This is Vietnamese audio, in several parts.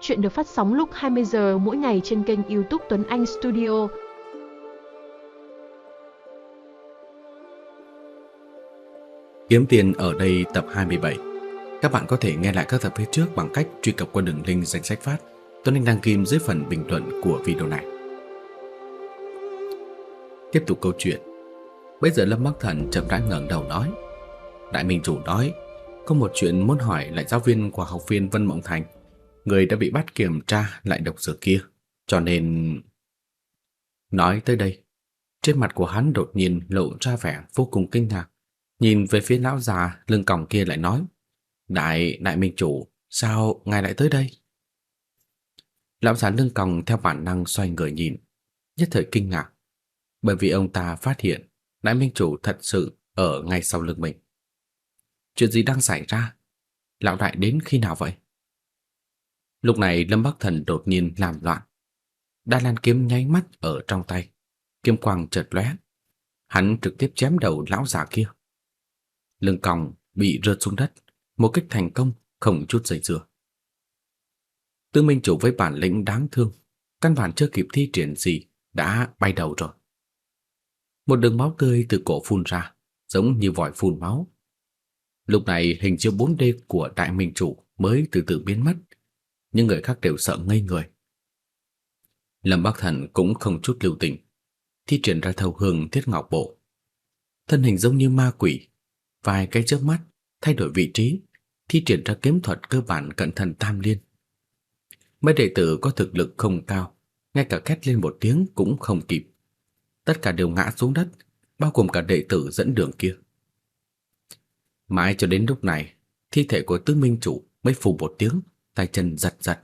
Chuyện được phát sóng lúc 20 giờ mỗi ngày trên kênh YouTube Tuấn Anh Studio. Kiếm tiền ở đây tập 27. Các bạn có thể nghe lại các tập phía trước bằng cách truy cập qua đường link danh sách phát Tuấn Anh đăng kim dưới phần bình luận của video này. Tiếp tục câu chuyện. Bây giờ Lâm Bắc Thần chậm rãi ngẩng đầu nói: "Đại minh chủ nói, có một chuyện muốn hỏi lại giáo viên của học viên Vân Mộng Thành, người đã bị bắt kiểm tra lại độc dược kia, cho nên Nói tới đây, trên mặt của hắn đột nhiên lộ ra vẻ vô cùng kinh ngạc, nhìn về phía lão già lưng còng kia lại nói: "Đại đại minh chủ, sao ngài lại tới đây?" Lão già lưng còng theo bản năng xoay người nhìn, nhất thời kinh ngạc, bởi vì ông ta phát hiện đại minh chủ thật sự ở ngay sau lưng mình. Chuyện gì đang xảy ra? Lão đại đến khi nào vậy? Lúc này Lâm Bắc Thần đột nhiên làm loạn. Đa Lan kiếm nháy mắt ở trong tay, kiếm quang chợt lóe, hắn trực tiếp chém đầu lão già kia. Lưng còng bị rớt xuống đất, một kích thành công, không chút dây dưa. Tư Minh chủ với bản lĩnh đáng thương, căn bản chưa kịp thi triển gì đã bay đầu rồi. Một đường máu tươi từ cổ phun ra, giống như vòi phun máu. Lúc này hình chiếu 4D của Đại Minh chủ mới từ từ biến mất, những người khác đều sợ ngây người. Lâm Bắc Thần cũng không chút lưu tình, thi triển ra thâu hương thiết ngọc bộ. Thân hình giống như ma quỷ, vài cái chớp mắt thay đổi vị trí, thi triển ra kiếm thuật cơ bản cận thần tam liên. Mấy đệ tử có thực lực không cao, ngay cả két lên một tiếng cũng không kịp. Tất cả đều ngã xuống đất, bao gồm cả đệ tử dẫn đường kia. Mãi cho đến lúc này, thi thể của Tứ Minh chủ mới phù một tiếng, tay chân giật giật.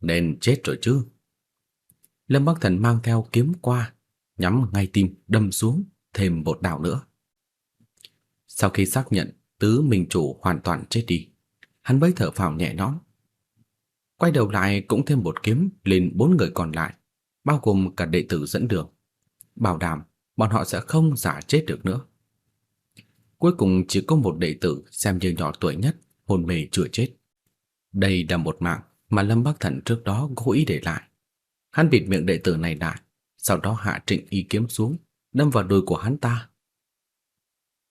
Nên chết rồi chứ. Lâm Bắc Thần mang theo kiếm qua, nhắm ngay tim đâm xuống thêm một đạo nữa. Sau khi xác nhận Tứ Minh chủ hoàn toàn chết đi, hắn mới thở phào nhẹ nhõm. Quay đầu lại cũng thêm một kiếm lên bốn người còn lại, bao gồm cả đệ tử dẫn đường. Bảo đảm bọn họ sẽ không giả chết được nữa. Cuối cùng chỉ có một đệ tử xem như nhỏ tuổi nhất, hôn mê chưa chết. Đây là một mạng mà Lâm Bắc Thần trước đó cố ý để lại. Hắn bịt miệng đệ tử này lại, sau đó hạ trịnh y kiếm xuống, đâm vào đùi của hắn ta.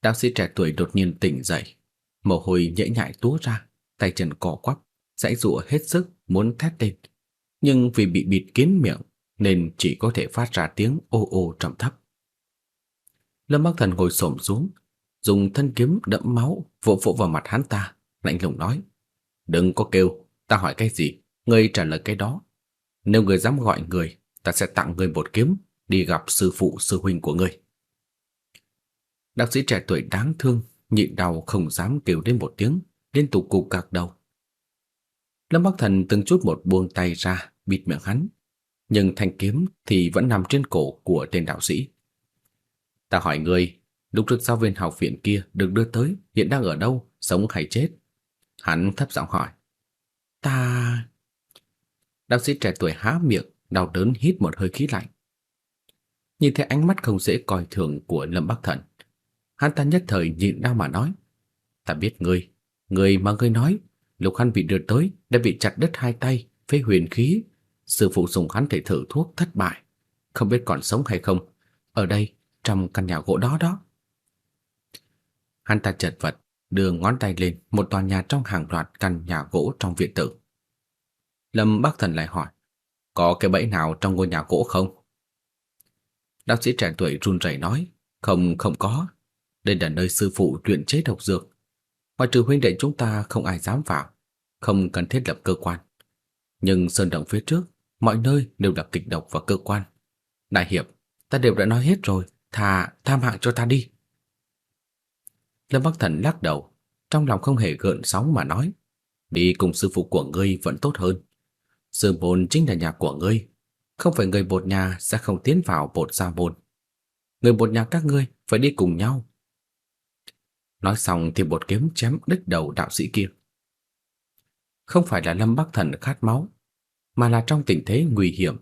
Đạo sĩ trẻ tuổi đột nhiên tỉnh dậy, mồ hôi nhễ nhại túa ra, tay chân cò quắp, dãy giụa hết sức muốn thét lên, nhưng vì bị bịt kín miệng nên chỉ có thể phát ra tiếng ô ô trầm thấp. Lâm Bắc Thần ngồi xổm xuống, dùng thân kiếm đẫm máu vỗ vỗ vào mặt hắn ta, lạnh lùng nói: "Đừng có kêu, ta hỏi cái gì, ngươi trả lời cái đó. Nếu ngươi dám gọi người, ta sẽ tặng ngươi một kiếm đi gặp sư phụ sư huynh của ngươi." Đạo sĩ trẻ tuổi đáng thương, nhịn đau không dám kêu đến một tiếng, liên tục cục cạc đầu. Lâm Bắc Thần từng chút một buông tay ra, bịt miệng hắn, nhưng thanh kiếm thì vẫn nằm trên cổ của tên đạo sĩ. Ta hỏi ngươi, lúc trước giáo viên học viện kia được đưa tới hiện đang ở đâu, sống hay chết? Hắn thấp giọng hỏi. Ta... Đạo sĩ trẻ tuổi há miệng, đau đớn hít một hơi khí lạnh. Nhìn thấy ánh mắt không dễ coi thường của Lâm Bắc Thần, hắn ta nhất thời nhịn đau mà nói. Ta biết ngươi, ngươi mà ngươi nói, lục hắn bị đưa tới đã bị chặt đứt hai tay, phế huyền khí. Sư phụ dùng hắn thể thử thuốc thất bại, không biết còn sống hay không. Ở đây, trong căn nhà gỗ đó đó. Hắn ta chật vật, đưa ngón tay lên một tòa nhà trong hàng loạt căn nhà gỗ trong viện tử. Lâm Bắc Thần lại hỏi, có cái bẫy nào trong ngôi nhà gỗ không? Đạo sĩ trẻ tuổi run rẩy nói, không không có, đây là nơi sư phụ luyện chế độc dược. Ngoài trừ huynh đệ chúng ta không ai dám vào, không cần thiết lập cơ quan. Nhưng sơn động phía trước, mọi nơi đều là kịch độc và cơ quan. Đại hiệp, ta đều đã nói hết rồi, thà tham hạng cho ta đi. Lâm Bắc Thần lắc đầu, trong lòng không hề gợn sóng mà nói, đi cùng sư phụ của ngươi vẫn tốt hơn. Sư môn chính là nhà của ngươi, không phải người bột nhà sẽ không tiến vào bột gia môn. Người bột nhà các ngươi phải đi cùng nhau. Nói xong thì bột kiếm chém đứt đầu đạo sĩ kia. Không phải là Lâm Bắc Thần khát máu, mà là trong tình thế nguy hiểm,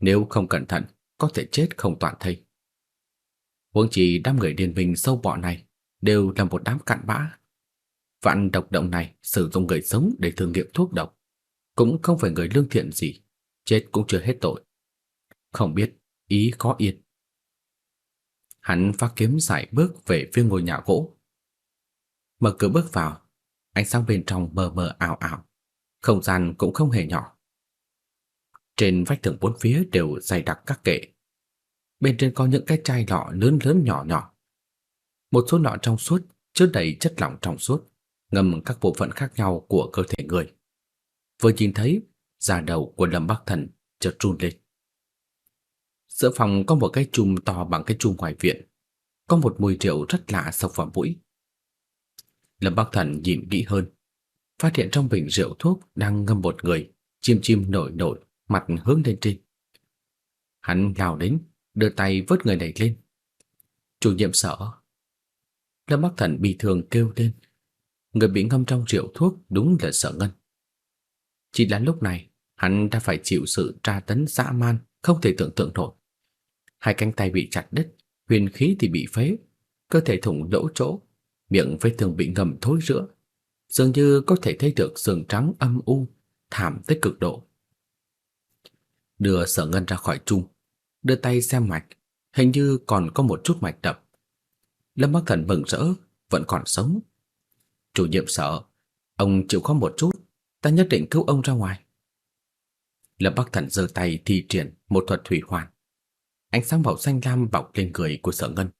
nếu không cẩn thận có thể chết không toàn thây. Huống chi đám người điên bình sâu bọ này đều là một đám cặn bã. Vạn độc động này sử dụng người sống để thử nghiệm thuốc độc, cũng không phải người lương thiện gì, chết cũng chưa hết tội. Không biết ý có yên. Hắn phát kiếm giải bước về phía ngôi nhà gỗ. Mở cửa bước vào, ánh sáng bên trong mờ mờ ảo ảo, không gian cũng không hề nhỏ. Trên vách tường bốn phía đều dày đặc các kệ. Bên trên có những cái chai lọ lớn lớn nhỏ nhỏ. Một số nọ trong suốt chứa đầy chất lỏng trong suốt, ngâm các bộ phận khác nhau của cơ thể người. Vừa nhìn thấy, da đầu của Lâm Bắc Thần chợt run lên. Giữa phòng có một cái chum to bằng cái chum ngoài viện, có một mùi rượu rất lạ sộc vào mũi. Lâm Bắc Thần nhìn kỹ hơn, phát hiện trong bình rượu thuốc đang ngâm một người, chim chim nổi nổi, mặt hướng lên trên. Hắn lao đến, đưa tay vớt người này lên. Chủ nhiệm sở. Lâm Bắc Thần bị thường kêu lên. Người bị ngâm trong rượu thuốc đúng là sợ ngân. Chỉ là lúc này, hắn đã phải chịu sự tra tấn dã man không thể tưởng tượng nổi. Hai cánh tay bị chặt đứt, huyền khí thì bị phế, cơ thể thủng lỗ chỗ, miệng vết thương bị ngầm thối rữa, dường như có thể thấy được sườn trắng âm u, thảm tới cực độ. Đưa Sở Ngân ra khỏi chung, đưa tay xem mạch, hình như còn có một chút mạch đập. Lâm Bắc Thần mừng rỡ, vẫn còn sống. Chủ nhiệm sợ, ông chịu khó một chút, ta nhất định cứu ông ra ngoài. Lâm Bắc Thần giơ tay thi triển một thuật thủy hoàn. Ánh sáng màu xanh lam bọc lên người của Sở Ngân.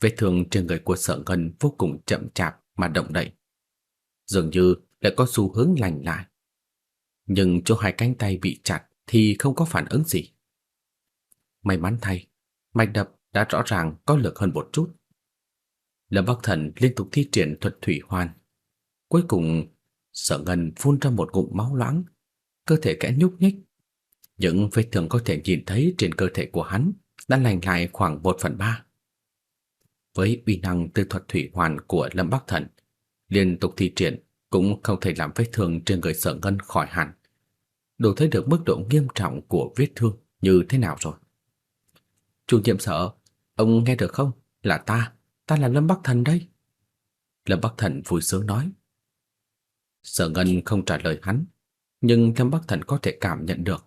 Vết thương trên người của Sở Ngân vô cùng chậm chạp mà động đậy. Dường như lại có xu hướng lành lại. Nhưng chỗ hai cánh tay bị chặt thì không có phản ứng gì. May mắn thay, mạch đập đã rõ ràng có lực hơn một chút. Lâm Bắc Thần liên tục thi triển thuật thủy hoàn. Cuối cùng, Sở Ngân phun ra một ngụm máu loãng, cơ thể kẽ nhúc nhích. Những vết thương có thể nhìn thấy trên cơ thể của hắn đã lành lại khoảng một phần ba. Với uy năng từ thuật thủy hoàn của Lâm Bắc Thần, liên tục thi triển cũng không thể làm vết thương trên người Sở Ngân khỏi hẳn. Đủ thấy được mức độ nghiêm trọng của vết thương như thế nào rồi. Chủ nhiệm sở, ông nghe được không? Là ta, ta là Lâm Bắc Thần đây. Lâm Bắc Thần vui sướng nói. Sở Ngân không trả lời hắn, nhưng Lâm Bắc Thần có thể cảm nhận được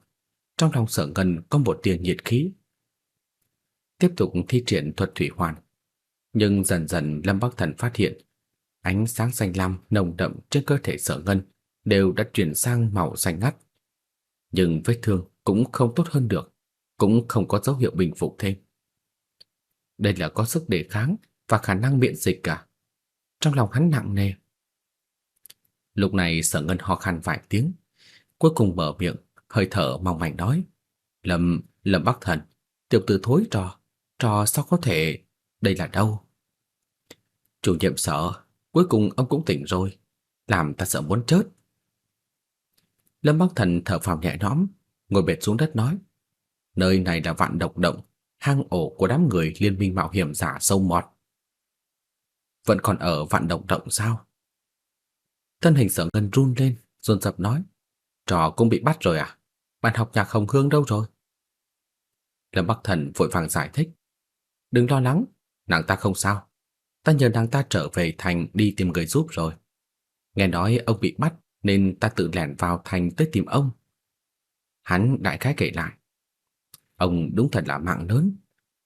trong lòng Sở Ngân có một tia nhiệt khí. Tiếp tục thi triển thuật thủy hoàn, nhưng dần dần Lâm Bắc Thần phát hiện ánh sáng xanh lam nồng đậm trên cơ thể Sở Ngân đều đã chuyển sang màu xanh ngắt. Nhưng vết thương cũng không tốt hơn được, cũng không có dấu hiệu bình phục thêm. Đây là có sức đề kháng và khả năng miễn dịch cả. Trong lòng hắn nặng nề. Lúc này Sở Ngân ho khan vài tiếng, cuối cùng mở miệng, hơi thở mong manh nói: "Lâm, Lâm Bắc Thần, tiểu tử thối trò, trò sao có thể, đây là đâu?" Chủ nhiệm sở, cuối cùng ông cũng tỉnh rồi, làm ta sợ muốn chết. Lâm Bắc Thần thở phào nhẹ nhõm, ngồi bệt xuống đất nói: "Nơi này là vạn độc động, hang ổ của đám người liên minh mạo hiểm giả sâu mọt. Vẫn còn ở vạn động động sao?" Thân hình Sở Ngân run lên, run rập nói: "Trò cũng bị bắt rồi à? Bạn học nhạc Hồng Hương đâu rồi?" Lâm Bắc Thần vội vàng giải thích: "Đừng lo lắng, nàng ta không sao. Ta nhờ nàng ta trở về thành đi tìm người giúp rồi. Nghe nói ông bị bắt nên ta tự lẻn vào thành tới tìm ông. Hắn đại khái kể lại. Ông đúng thật là mạng lớn,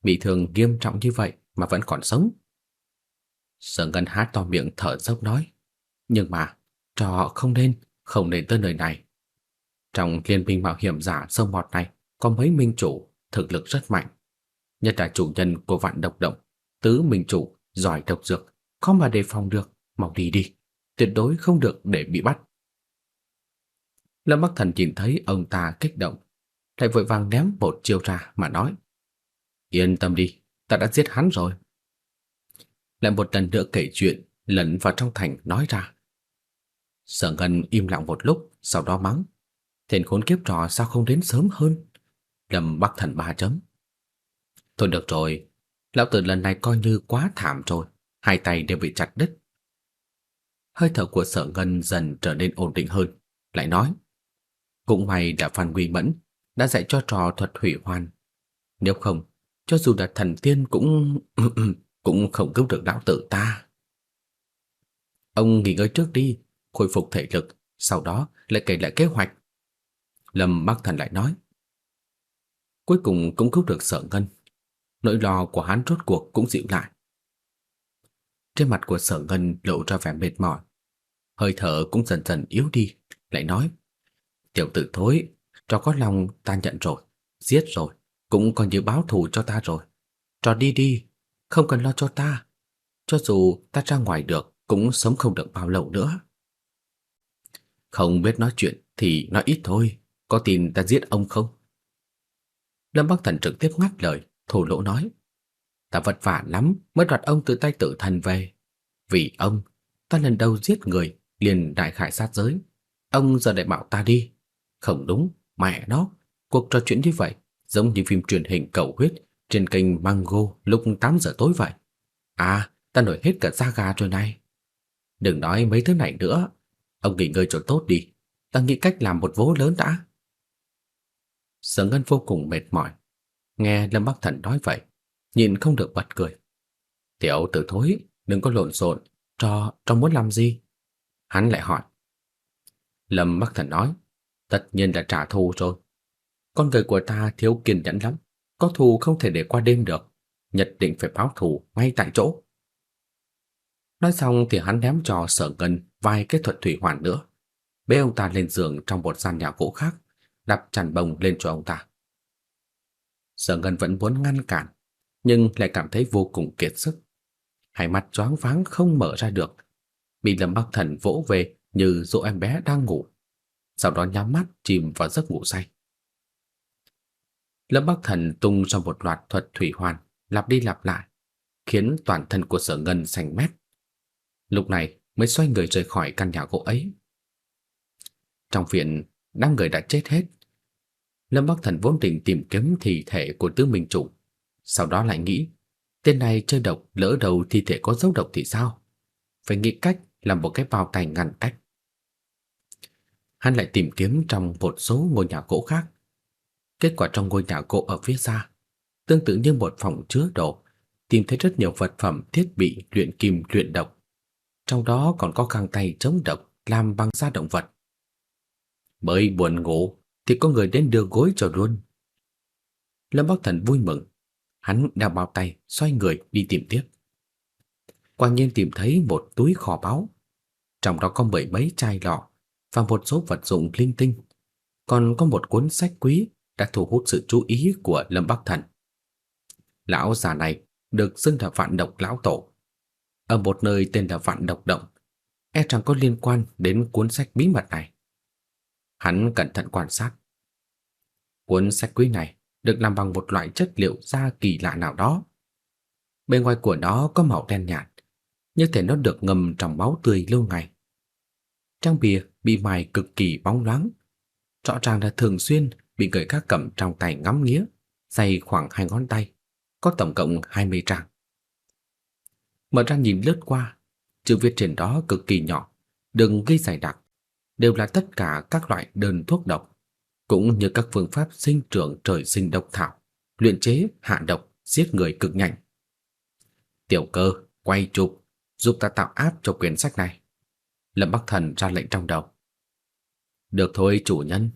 bị thương nghiêm trọng như vậy mà vẫn còn sống. Sở Ngân hát to miệng thở dốc nói. Nhưng mà, trò không nên, không nên tới nơi này. Trong liên minh mạo hiểm giả sâu mọt này có mấy minh chủ thực lực rất mạnh. Nhất là chủ nhân của vạn độc động, tứ minh chủ, giỏi độc dược, khó mà đề phòng được, mau đi đi, tuyệt đối không được để bị bắt. Lâm Bắc Thần nhìn thấy ông ta kích động, lại vội vàng ném một chiêu ra mà nói: "Yên tâm đi, ta đã giết hắn rồi." Lại một lần nữa kể chuyện lẫn vào trong thành nói ra. Sở Ngân im lặng một lúc, sau đó mắng: "Tên khốn kiếp trò sao không đến sớm hơn?" Lâm Bắc Thần ba chấm. "Thôi được rồi, lão tử lần này coi như quá thảm rồi, hai tay đều bị chặt đứt." Hơi thở của Sở Ngân dần trở nên ổn định hơn, lại nói: cũng may đã Phan Quy Mẫn đã dạy cho trò thuật hủy hoàn. Nếu không, cho dù là thần tiên cũng cũng không cứu được lão tử ta. Ông nghỉ ngơi trước đi, khôi phục thể lực sau đó lại kể lại kế hoạch. Lâm Bắc Thần lại nói. Cuối cùng cũng cứu được Sở Ngân. Nỗi lo của hắn rốt cuộc cũng dịu lại. Trên mặt của Sở Ngân lộ ra vẻ mệt mỏi, hơi thở cũng dần dần yếu đi, lại nói: "Tiểu tử thối, Trò có lòng ta nhận rồi, giết rồi, cũng coi như báo thù cho ta rồi. Trò đi đi, không cần lo cho ta. Cho dù ta ra ngoài được, cũng sống không được bao lâu nữa." Không biết nói chuyện thì nói ít thôi, có tin ta giết ông không? Lâm Bắc Thần trực tiếp ngắt lời, thổ lỗ nói: "Ta vất vả lắm mới đoạt ông từ tay tử thần về. Vì ông, ta lần đầu giết người, liền đại khải sát giới. Ông giờ lại bảo ta đi. Không đúng, mẹ nó, cuộc trò chuyện như vậy giống như phim truyền hình cầu huyết trên kênh Mango lúc 8 giờ tối vậy. À, ta nổi hết cả da gà rồi này. Đừng nói mấy thứ này nữa, ông nghỉ ngơi cho tốt đi, ta nghĩ cách làm một vố lớn đã. Sở Ngân vô cùng mệt mỏi, nghe Lâm Bắc Thần nói vậy, nhìn không được bật cười. Tiểu tử thối, đừng có lộn xộn, Cho, trong muốn làm gì? Hắn lại hỏi. Lâm Bắc Thần nói, tất nhiên là trả thù rồi. Con người của ta thiếu kiên nhẫn lắm, có thù không thể để qua đêm được, nhất định phải báo thù ngay tại chỗ. Nói xong thì hắn ném cho Sở Ngân vài cái thuật thủy hoàn nữa, bế ông ta lên giường trong một gian nhà gỗ khác, đặt chăn bông lên cho ông ta. Sở Ngân vẫn muốn ngăn cản, nhưng lại cảm thấy vô cùng kiệt sức. Hai mắt choáng váng không mở ra được, bị Lâm Bắc Thần vỗ về như dỗ em bé đang ngủ, sau đó nhắm mắt chìm vào giấc ngủ say. Lâm Bắc Thần tung ra một loạt thuật thủy hoàn, lặp đi lặp lại, khiến toàn thân của Sở Ngân xanh mét. Lúc này mới xoay người rời khỏi căn nhà gỗ ấy. Trong viện, năm người đã chết hết. Lâm Bắc Thần vốn định tìm kiếm thi thể của tứ minh chủ, sau đó lại nghĩ, tên này chơi độc lỡ đầu thi thể có dấu độc thì sao? Phải nghĩ cách làm một cái bao tay ngăn cách. Hắn lại tìm kiếm trong một số ngôi nhà cổ khác. Kết quả trong ngôi nhà cổ ở phía xa, tương tự như một phòng chứa đồ, tìm thấy rất nhiều vật phẩm thiết bị luyện kim luyện độc. Trong đó còn có găng tay chống độc làm bằng da động vật. Mới buồn ngủ thì có người đến đưa gối cho luôn. Lâm Bắc Thần vui mừng, hắn đeo bao tay, xoay người đi tìm tiếp. Quả nhiên tìm thấy một túi kho báu, trong đó có mười mấy chai lọ và một số vật dụng linh tinh, còn có một cuốn sách quý đã thu hút sự chú ý của Lâm Bắc Thần. Lão già này được xưng là Vạn Độc lão tổ, ở một nơi tên là Vạn Độc động, e rằng có liên quan đến cuốn sách bí mật này. Hắn cẩn thận quan sát. Cuốn sách quý này được làm bằng một loại chất liệu da kỳ lạ nào đó. Bên ngoài của nó có màu đen nhạt, như thể nó được ngâm trong máu tươi lâu ngày. Trang bìa bị mài cực kỳ bóng loáng, rõ ràng là thường xuyên bị người khác cầm trong tay ngắm nghía, dày khoảng hai ngón tay, có tổng cộng 20 trang. Mở ra nhìn lướt qua, chữ viết trên đó cực kỳ nhỏ, đừng ghi dày đặc, đều là tất cả các loại đơn thuốc độc, cũng như các phương pháp sinh trưởng trời sinh độc thảo, luyện chế hạ độc, giết người cực nhanh. Tiểu cơ, quay chụp, giúp ta tạo áp cho quyển sách này. Lâm Bắc Thần ra lệnh trong đầu. Được thôi chủ nhân.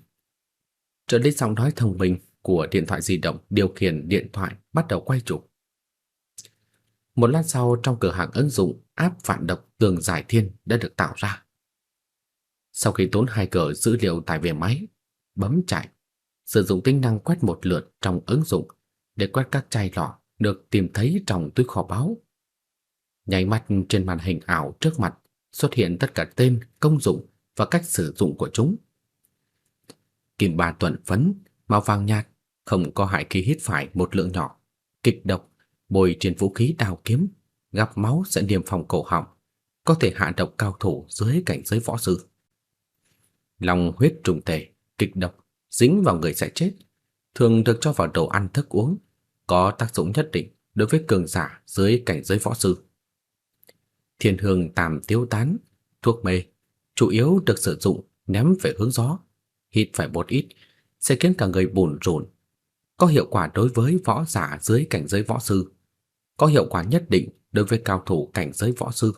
Trợ lý giọng nói thông minh của điện thoại di động điều khiển điện thoại bắt đầu quay chụp. Một lát sau trong cửa hàng ứng dụng áp phản độc tường giải thiên đã được tạo ra. Sau khi tốn hai cờ dữ liệu tải về máy, bấm chạy, sử dụng tính năng quét một lượt trong ứng dụng để quét các chai lọ được tìm thấy trong túi kho báu. Nháy mắt trên màn hình ảo trước mặt xuất hiện tất cả tên, công dụng và cách sử dụng của chúng. Kim ba tuần phấn, màu vàng nhạt, không có hại khi hít phải một lượng nhỏ, kịch độc, bôi trên vũ khí đao kiếm, gặp máu sẽ niêm phòng cổ họng, có thể hạ độc cao thủ dưới cảnh giới võ sư. Long huyết trùng tề, kịch độc, dính vào người sẽ chết, thường được cho vào đồ ăn thức uống, có tác dụng nhất định đối với cường giả dưới cảnh giới võ sư. Thiên hương tạm tiêu tán, thuốc mê, chủ yếu được sử dụng ném về hướng gió, hít phải một ít sẽ khiến cả người bùn rộn Có hiệu quả đối với võ giả dưới cảnh giới võ sư, có hiệu quả nhất định đối với cao thủ cảnh giới võ sư,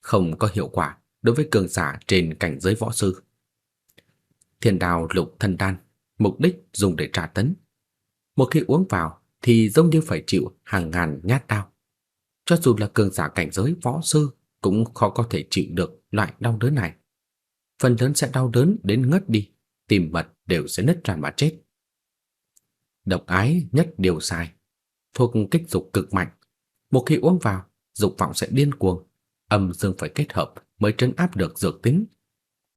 không có hiệu quả đối với cường giả trên cảnh giới võ sư. Thiên đào lục thân đan, mục đích dùng để trả tấn. Một khi uống vào thì giống như phải chịu hàng ngàn nhát đau. Cho dù là cường giả cảnh giới võ sư cũng khó có thể chịu được loại đau đớn này. Phần lớn sẽ đau đớn đến ngất đi, tim mật đều sẽ nứt ra mà chết. Độc ái nhất điều sai, thuộc kích dục cực mạnh. Một khi uống vào, dục vọng sẽ điên cuồng, âm dương phải kết hợp mới trấn áp được dược tính.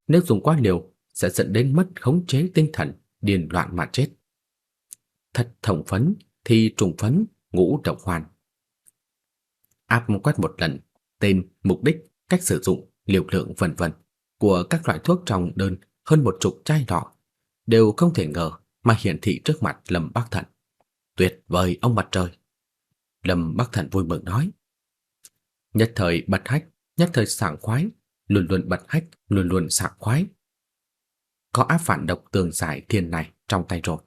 Nếu dùng quá liều sẽ dẫn đến mất khống chế tinh thần, điên loạn mà chết. Thật thống phấn thì trùng phấn, ngũ độc hoàn. Áp quét một lần, tên, mục đích, cách sử dụng, liều lượng vân vân của các loại thuốc trong đơn hơn một chục chai lọ đều không thể ngờ mà hiển thị trước mặt Lâm Bắc Thần. Tuyệt vời ông mặt trời. Lâm Bắc Thần vui mừng nói. Nhất thời bật hách, nhất thời sảng khoái, luôn luôn bật hách, luôn luôn sảng khoái. Có áp phản độc tường giải thiên này trong tay rồi.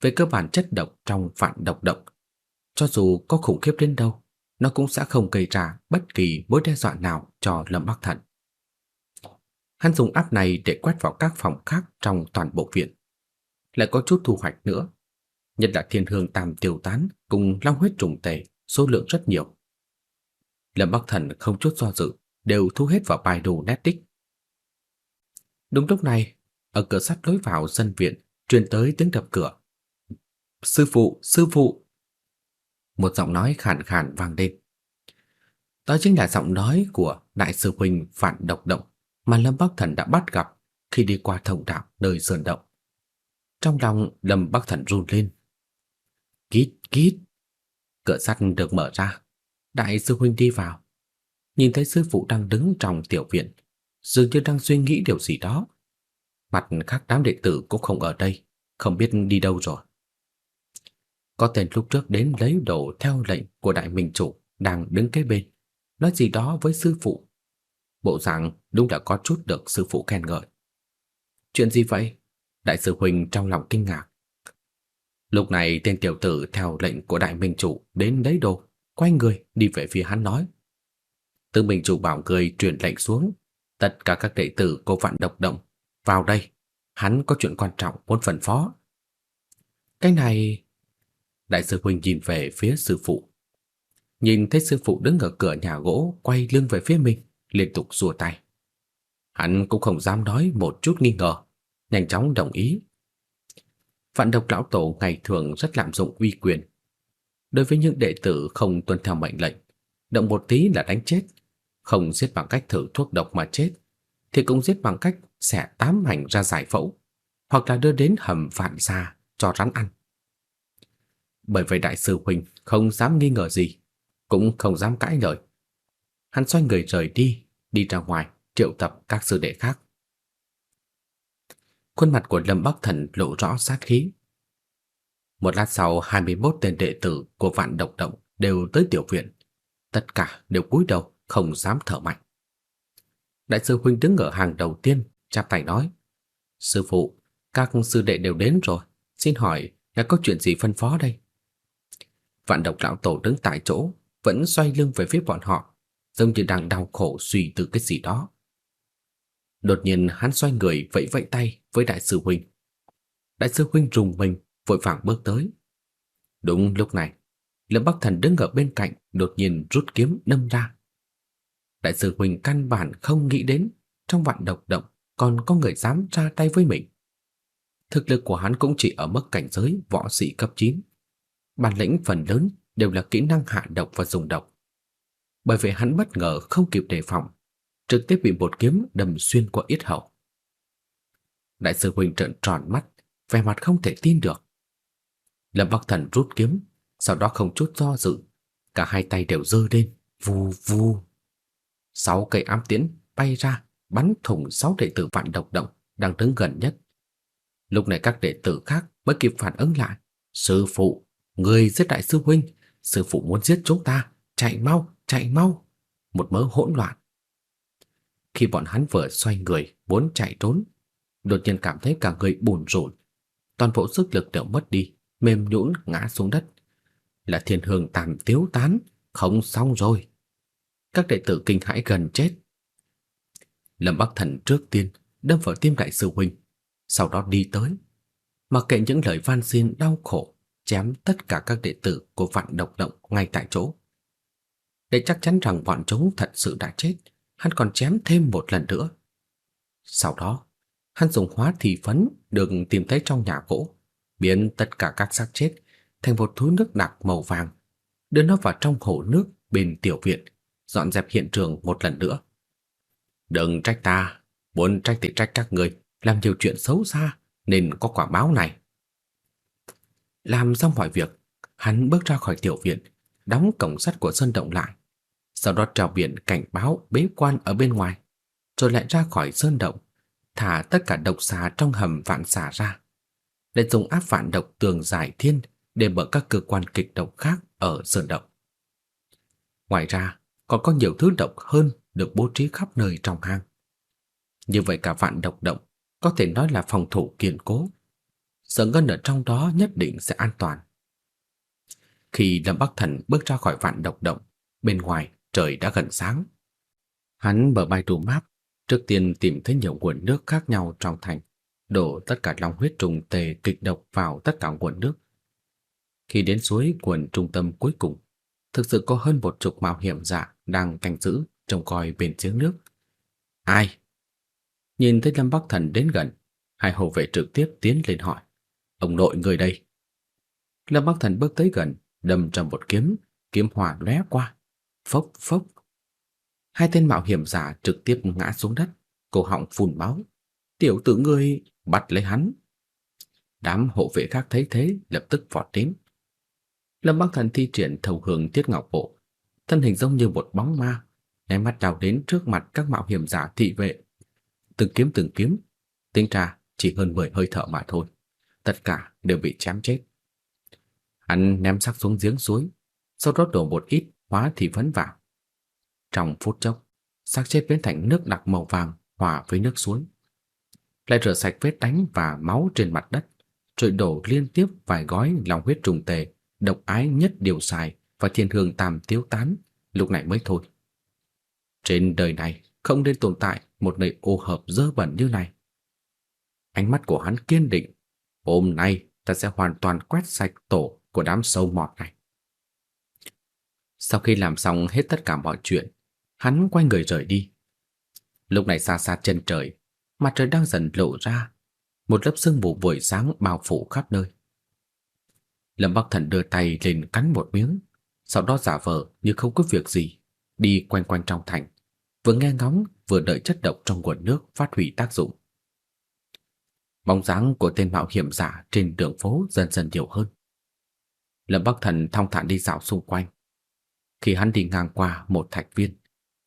Về cơ bản chất độc trong phản độc độc, cho dù có khủng khiếp đến đâu, nó cũng sẽ không gây ra bất kỳ mối đe dọa nào cho Lâm Bắc Thần. Hắn dùng áp này để quét vào các phòng khác trong toàn bộ viện. Lại có chút thu hoạch nữa. Nhất là thiên hương tam tiêu tán cùng long huyết trùng tề, số lượng rất nhiều. Lâm Bắc Thần không chút do dự, đều thu hết vào bài đồ nét tích. Đúng lúc này, ở cửa sắt lối vào sân viện truyền tới tiếng đập cửa. "Sư phụ, sư phụ!" Một giọng nói khàn khàn vang lên. Đó chính là giọng nói của đại sư huynh Phản Độc Động mà Lâm Bắc Thần đã bắt gặp khi đi qua thông đạo nơi sơn động. Trong lòng Lâm Bắc Thần run lên. Kít kít. Cửa sắt được mở ra. Đại sư huynh đi vào. Nhìn thấy sư phụ đang đứng trong tiểu viện, dường như đang suy nghĩ điều gì đó. Mặt khác đám đệ tử cũng không ở đây, không biết đi đâu rồi. Có tên lúc trước đến lấy đồ theo lệnh của đại minh chủ đang đứng kế bên, nói gì đó với sư phụ. Bộ dạng đúng đã có chút được sư phụ khen ngợi. Chuyện gì vậy? Đại sư huynh trong lòng kinh ngạc. Lúc này tên tiểu tử theo lệnh của đại minh chủ đến lấy đồ, quay người đi về phía hắn nói. Tư minh chủ bảo người truyền lệnh xuống, tất cả các đệ tử cô vạn độc động vào đây, hắn có chuyện quan trọng muốn phân phó. Cái này Đại sư huynh nhìn về phía sư phụ. Nhìn thấy sư phụ đứng ở cửa nhà gỗ quay lưng về phía mình, liên tục xua tay. Hắn cũng không dám nói một chút nghi ngờ, nhanh chóng đồng ý. Vạn độc lão tổ ngày thường rất lạm dụng uy quyền. Đối với những đệ tử không tuân theo mệnh lệnh, động một tí là đánh chết, không giết bằng cách thử thuốc độc mà chết, thì cũng giết bằng cách xẻ tám mảnh ra giải phẫu, hoặc là đưa đến hầm vạn xa cho rắn ăn. Bởi vậy đại sư huynh không dám nghi ngờ gì, cũng không dám cãi lời. Hắn xoay người rời đi, đi ra ngoài triệu tập các sư đệ khác. Khuôn mặt của Lâm Bắc Thần lộ rõ sát khí. Một lát sau, 21 tên đệ tử của Vạn Độc Động đều tới tiểu viện, tất cả đều cúi đầu, không dám thở mạnh. Đại sư huynh đứng ở hàng đầu tiên, chắp tay nói: "Sư phụ, các sư đệ đều đến rồi, xin hỏi là có chuyện gì phân phó đây?" Vạn độc lão tổ đứng tại chỗ, vẫn xoay lưng về phía bọn họ, giống như đang đau khổ suy tư cái gì đó. Đột nhiên hắn xoay người vẫy vẫy tay với đại sư huynh. Đại sư huynh rùng mình, vội vàng bước tới. Đúng lúc này, Lâm Bắc Thần đứng ở bên cạnh, đột nhiên rút kiếm đâm ra. Đại sư huynh căn bản không nghĩ đến trong vạn độc động còn có người dám ra tay với mình. Thực lực của hắn cũng chỉ ở mức cảnh giới võ sĩ cấp 9 bản lĩnh phần lớn đều là kỹ năng hạ độc và dùng độc. Bởi vậy hắn bất ngờ không kịp đề phòng, trực tiếp bị một kiếm đâm xuyên qua yết hầu. Đại sư huynh trợn tròn mắt, vẻ mặt không thể tin được. Lâm Bắc Thần rút kiếm, sau đó không chút do dự, cả hai tay đều giơ lên, vù vù. Sáu cây ám tiễn bay ra, bắn thủng sáu đệ tử vạn độc động đang đứng gần nhất. Lúc này các đệ tử khác mới kịp phản ứng lại, sư phụ Người giết đại sư huynh, sư phụ muốn giết chúng ta, chạy mau, chạy mau. Một mớ hỗn loạn. Khi bọn hắn vừa xoay người muốn chạy trốn, đột nhiên cảm thấy cả người bùn rộn, toàn bộ sức lực đều mất đi, mềm nhũn ngã xuống đất. Là thiên hương tàn tiếu tán, không xong rồi. Các đệ tử kinh hãi gần chết. Lâm Bắc Thần trước tiên đâm vào tim đại sư huynh, sau đó đi tới, mặc kệ những lời van xin đau khổ, chém tất cả các đệ tử của vạn độc động ngay tại chỗ. Để chắc chắn rằng bọn chúng thật sự đã chết, hắn còn chém thêm một lần nữa. Sau đó, hắn dùng hóa thị phấn được tìm thấy trong nhà gỗ, biến tất cả các xác chết thành một thứ nước đặc màu vàng, đưa nó vào trong hồ nước bên tiểu viện, dọn dẹp hiện trường một lần nữa. Đừng trách ta, muốn trách thì trách các người, làm nhiều chuyện xấu xa nên có quả báo này. Làm xong mọi việc, hắn bước ra khỏi tiểu viện, đóng cổng sắt của sân động lại, sau đó trào biển cảnh báo bế quan ở bên ngoài, rồi lại ra khỏi sơn động, thả tất cả độc xà trong hầm vạn xà ra, để dùng áp vạn độc tường giải thiên để mở các cơ quan kịch độc khác ở sơn động. Ngoài ra, còn có nhiều thứ độc hơn được bố trí khắp nơi trong hang. Như vậy cả vạn độc động có thể nói là phòng thủ kiên cố. Sở Ngân ở trong đó nhất định sẽ an toàn. Khi Lâm Bắc Thần bước ra khỏi vạn độc động, bên ngoài trời đã gần sáng. Hắn mở bài tủ map, trước tiên tìm thấy nhiều nguồn nước khác nhau trong thành, đổ tất cả long huyết trùng tề kịch độc vào tất cả nguồn nước. Khi đến suối quần trung tâm cuối cùng, thực sự có hơn một chục mạo hiểm giả đang canh giữ trông coi bên giếng nước. Ai? Nhìn thấy Lâm Bắc Thần đến gần, hai hầu vệ trực tiếp tiến lên hỏi: "Ông nội người đây?" Lâm Bắc Thần bước tới gần, đâm trầm một kiếm, kiếm hỏa lóe qua, phốc phốc. Hai tên mạo hiểm giả trực tiếp ngã xuống đất, cổ họng phun máu. "Tiểu tử ngươi, bắt lấy hắn!" Đám hộ vệ khác thấy thế, lập tức vọt đến. Lâm Bắc Thần thi triển thầu hưởng tiết ngọc bộ, thân hình giống như một bóng ma, ném mắt đào đến trước mặt các mạo hiểm giả thị vệ. Từng kiếm từng kiếm, tính ra chỉ hơn 10 hơi thở mà thôi, tất cả đều bị chém chết. Hắn ném xác xuống giếng suối, sau đó đổ một ít hóa thì phấn vào. Trong phút chốc, xác chết biến thành nước đặc màu vàng hòa với nước suối. Lại rửa sạch vết đánh và máu trên mặt đất, rồi đổ liên tiếp vài gói lòng huyết trùng tề độc ái nhất điều xài và thiên hương tam tiêu tán, lúc này mới thôi. Trên đời này không nên tồn tại một nơi ô hợp dơ bẩn như này. Ánh mắt của hắn kiên định, hôm nay ta sẽ hoàn toàn quét sạch tổ của đám sâu mọt này. Sau khi làm xong hết tất cả mọi chuyện, hắn quay người rời đi. Lúc này xa xa chân trời, mặt trời đang dần lộ ra, một lớp sương mù buổi sáng bao phủ khắp nơi. Lâm Bắc Thần đưa tay lên cắn một miếng, sau đó giả vờ như không có việc gì, đi quanh quanh trong thành, vừa nghe ngóng vừa đợi chất độc trong nguồn nước phát huy tác dụng. Bóng dáng của tên mạo hiểm giả trên đường phố dần dần nhiều hơn. Lâm Bắc Thần thong thả đi dạo xung quanh. Khi hắn đi ngang qua một thạch viên,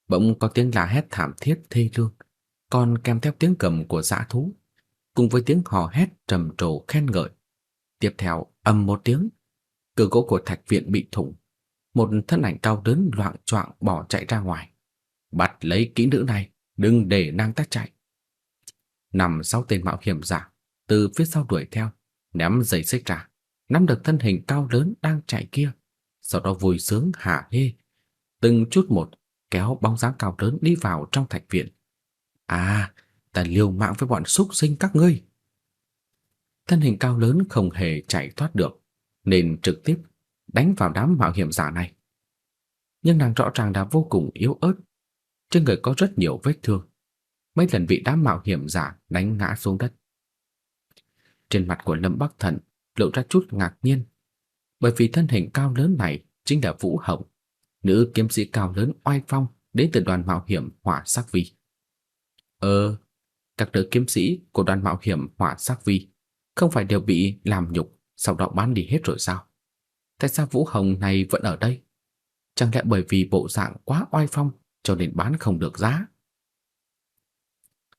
bỗng có tiếng la hét thảm thiết thê lương, còn kèm theo tiếng cầm của dã thú, cùng với tiếng hò hét trầm trồ khen ngợi. Tiếp theo, ầm một tiếng, cửa gỗ của thạch viện bị thủng, một thân ảnh cao lớn loạn choạng bỏ chạy ra ngoài. Bắt lấy kỹ nữ này, đừng để nàng ta chạy. Nằm sau tên mạo hiểm giả, từ phía sau đuổi theo, ném dây xích ra, nắm được thân hình cao lớn đang chạy kia, sau đó vui sướng hạ hê, từng chút một kéo bóng dáng cao lớn đi vào trong thạch viện. À, ta liều mạng với bọn súc sinh các ngươi thân hình cao lớn không hề chạy thoát được, nên trực tiếp đánh vào đám mạo hiểm giả này. Nhưng nàng rõ ràng đã vô cùng yếu ớt, trên người có rất nhiều vết thương, mấy lần bị đám mạo hiểm giả đánh ngã xuống đất. Trên mặt của Lâm Bắc Thần lộ ra chút ngạc nhiên, bởi vì thân hình cao lớn này chính là Vũ Hồng, nữ kiếm sĩ cao lớn oai phong đến từ đoàn mạo hiểm Hỏa Sắc Vi. Ờ, các nữ kiếm sĩ của đoàn mạo hiểm Hỏa Sắc Vi không phải đều bị làm nhục, sau đó bán đi hết rồi sao? Tại sao Vũ Hồng này vẫn ở đây? Chẳng lẽ bởi vì bộ dạng quá oai phong cho nên bán không được giá?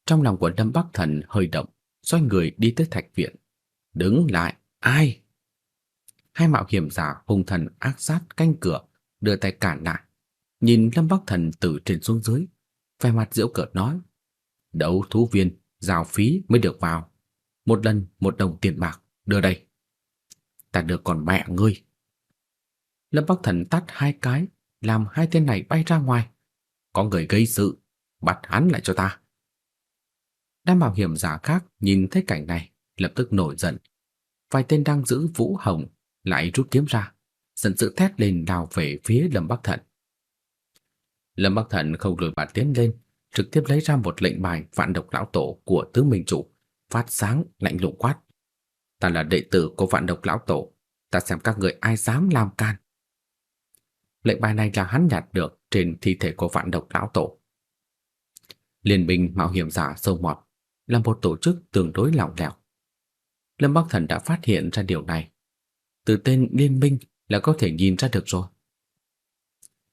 Trong lòng của Lâm Bắc Thần hơi động, xoay người đi tới thạch viện. Đứng lại, ai? Hai mạo hiểm giả hung thần ác sát canh cửa, đưa tay cản lại. Nhìn Lâm Bắc Thần từ trên xuống dưới, vẻ mặt giễu cợt nói: "Đấu thú viên, giao phí mới được vào." Một lần một đồng tiền bạc, đưa đây. Ta được còn mẹ ngươi. Lâm Bắc Thần tát hai cái, làm hai tên này bay ra ngoài. Có người gây sự, bắt hắn lại cho ta. Đám bảo hiểm giả khác nhìn thấy cảnh này, lập tức nổi giận. Vài tên đang giữ Vũ Hồng lại rút kiếm ra, giận dữ thét lên đào về phía Lâm Bắc Thận. Lâm Bắc Thận không lùi bạt tiến lên, trực tiếp lấy ra một lệnh bài vạn độc lão tổ của tứ minh chủ, phát sáng lạnh lùng quát. Ta là đệ tử của vạn độc lão tổ, ta xem các người ai dám làm can. Lệnh bài này là hắn nhặt được trên thi thể của vạn độc lão tổ. Liên minh mạo hiểm giả sâu mọt là một tổ chức tương đối lỏng lẻo. Lâm Bắc Thần đã phát hiện ra điều này. Từ tên liên minh là có thể nhìn ra được rồi.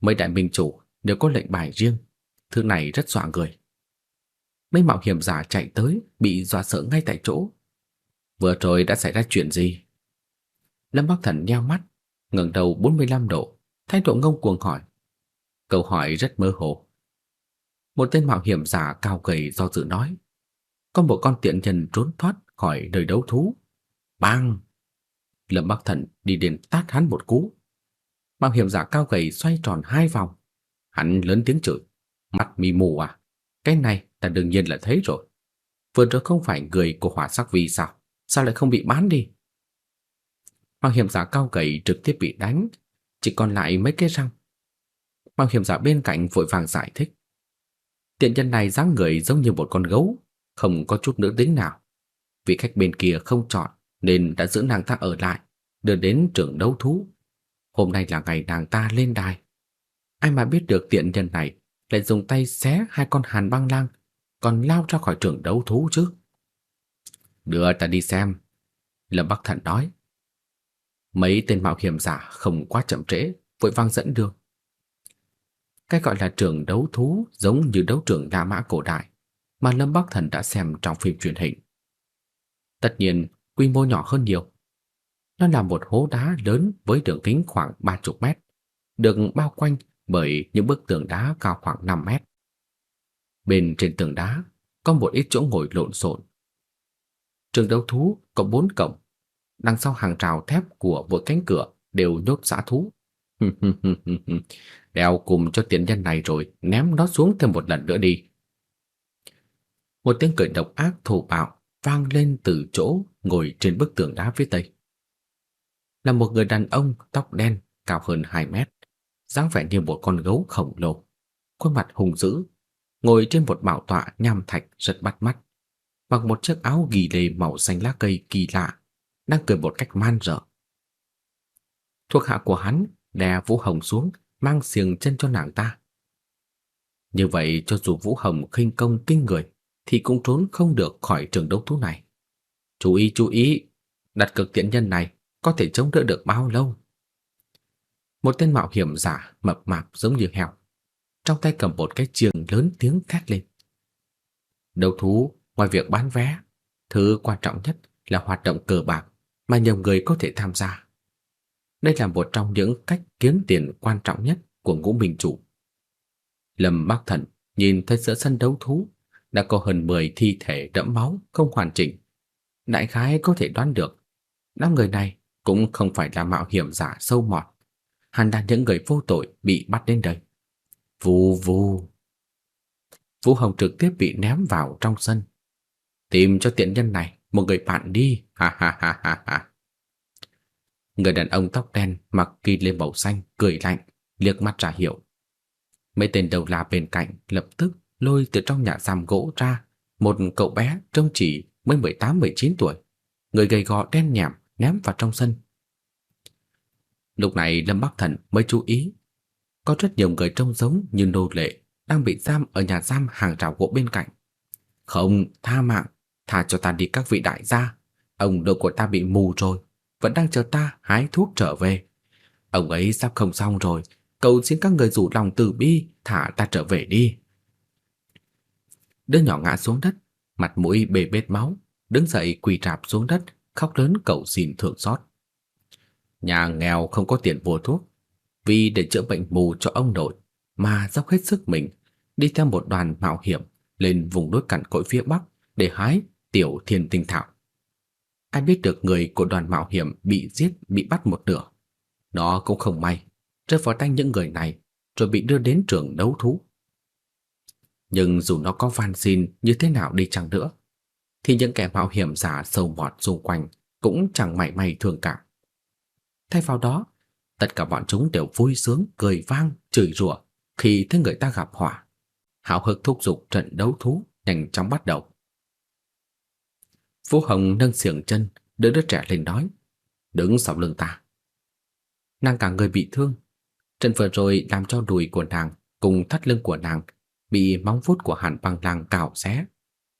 Mấy đại minh chủ đều có lệnh bài riêng, thứ này rất dọa người. Mấy mạo hiểm giả chạy tới bị dọa sợ ngay tại chỗ. Vừa rồi đã xảy ra chuyện gì? Lâm Bắc Thần nheo mắt, ngẩng đầu 45 độ, thái độ ngông cuồng hỏi. Câu hỏi rất mơ hồ. Một tên mạo hiểm giả cao gầy do dự nói. Có một con tiện nhân trốn thoát khỏi nơi đấu thú. Bang! Lâm Bắc Thần đi đến tát hắn một cú. Mạo hiểm giả cao gầy xoay tròn hai vòng. Hắn lớn tiếng chửi. Mắt mi mù à? Cái này ta đương nhiên là thấy rồi. Vừa rồi không phải người của hỏa sắc vi sao? Sao lại không bị bán đi? Mạo hiểm giả cao gầy trực tiếp bị đánh, chỉ còn lại mấy cái răng. Mạo hiểm giả bên cạnh vội vàng giải thích. Tiện nhân này dáng người giống như một con gấu, không có chút nữ tính nào. Vị khách bên kia không chọn nên đã giữ nàng ta ở lại, đưa đến trường đấu thú. Hôm nay là ngày nàng ta lên đài. Ai mà biết được tiện nhân này lại dùng tay xé hai con hàn băng lang, còn lao ra khỏi trường đấu thú chứ. Đưa ta đi xem. Lâm Bắc Thận nói. Mấy tên mạo hiểm giả không quá chậm trễ, vội vang dẫn đường. Cái gọi là trường đấu thú giống như đấu trường La Mã cổ đại mà Lâm Bắc Thần đã xem trong phim truyền hình. Tất nhiên, quy mô nhỏ hơn nhiều. Nó là một hố đá lớn với đường kính khoảng 30 mét, được bao quanh bởi những bức tường đá cao khoảng 5 mét. Bên trên tường đá có một ít chỗ ngồi lộn xộn. Trường đấu thú có bốn cổng, đằng sau hàng rào thép của mỗi cánh cửa đều nhốt dã thú. Đeo cùng cho tiền nhân này rồi ném nó xuống thêm một lần nữa đi. Một tiếng cười độc ác thô bạo vang lên từ chỗ ngồi trên bức tường đá phía tây. Là một người đàn ông tóc đen cao hơn 2 mét, dáng vẻ như một con gấu khổng lồ, khuôn mặt hung dữ, ngồi trên một bảo tọa nham thạch rất bắt mắt, mặc một chiếc áo ghi lê màu xanh lá cây kỳ lạ, đang cười một cách man rợ. Thuộc hạ của hắn đè Vũ Hồng xuống, mang xiềng chân cho nàng ta. Như vậy cho dù Vũ Hồng khinh công kinh người thì cũng trốn không được khỏi trường đấu thú này. Chú ý chú ý, đặt cực tiện nhân này có thể chống đỡ được bao lâu? Một tên mạo hiểm giả mập mạp giống như heo, trong tay cầm một cái chiêng lớn tiếng thét lên. Đấu thú, ngoài việc bán vé, thứ quan trọng nhất là hoạt động cờ bạc mà nhiều người có thể tham gia. Đây là một trong những cách kiếm tiền quan trọng nhất của ngũ minh chủ. Lâm Bắc Thần nhìn thấy giữa sân đấu thú đã có hơn 10 thi thể đẫm máu không hoàn chỉnh. Đại khái có thể đoán được, đám người này cũng không phải là mạo hiểm giả sâu mọt, hẳn là những người vô tội bị bắt đến đây. Vù vù. Vũ Hồng trực tiếp bị ném vào trong sân. Tìm cho tiện nhân này một người bạn đi, ha ha ha ha ha. Người đàn ông tóc đen mặc kỳ lên màu xanh cười lạnh, liếc mắt ra hiệu. Mấy tên đầu la bên cạnh lập tức lôi từ trong nhà giam gỗ ra một cậu bé trông chỉ mới 18-19 tuổi, người gầy gò đen nhảm ném vào trong sân. Lúc này Lâm Bắc Thần mới chú ý, có rất nhiều người trông giống như nô lệ đang bị giam ở nhà giam hàng rào gỗ bên cạnh. Không, tha mạng, tha cho ta đi các vị đại gia, ông đồ của ta bị mù rồi, vẫn đang chờ ta hái thuốc trở về. Ông ấy sắp không xong rồi, cầu xin các người rủ lòng từ bi, thả ta trở về đi. Đứa nhỏ ngã xuống đất, mặt mũi bê bết máu, đứng dậy quỳ rạp xuống đất, khóc lớn cầu xin thượng xót. Nhà nghèo không có tiền mua thuốc, vì để chữa bệnh mù cho ông nội mà dốc hết sức mình đi theo một đoàn mạo hiểm lên vùng núi cằn cỗi phía bắc để hái tiểu thiên tinh thảo. Ai biết được người của đoàn mạo hiểm bị giết, bị bắt một nửa. Nó cũng không may, rơi vào tay những người này rồi bị đưa đến trường đấu thú. Nhưng dù nó có van xin như thế nào đi chăng nữa, thì những kẻ mạo hiểm giả sâu mọt xung quanh cũng chẳng mảy may thương cảm. Thay vào đó, tất cả bọn chúng đều vui sướng, cười vang, chửi rủa khi thấy người ta gặp họa. Hào hức thúc giục trận đấu thú nhanh chóng bắt đầu. Phú Hồng nâng xiềng chân, đỡ đứa trẻ lên nói, đứng sau lưng ta. Nàng cả người bị thương, trận vừa rồi làm cho đùi của nàng cùng thắt lưng của nàng bị móng vuốt của Hàn Băng Lang cào xé,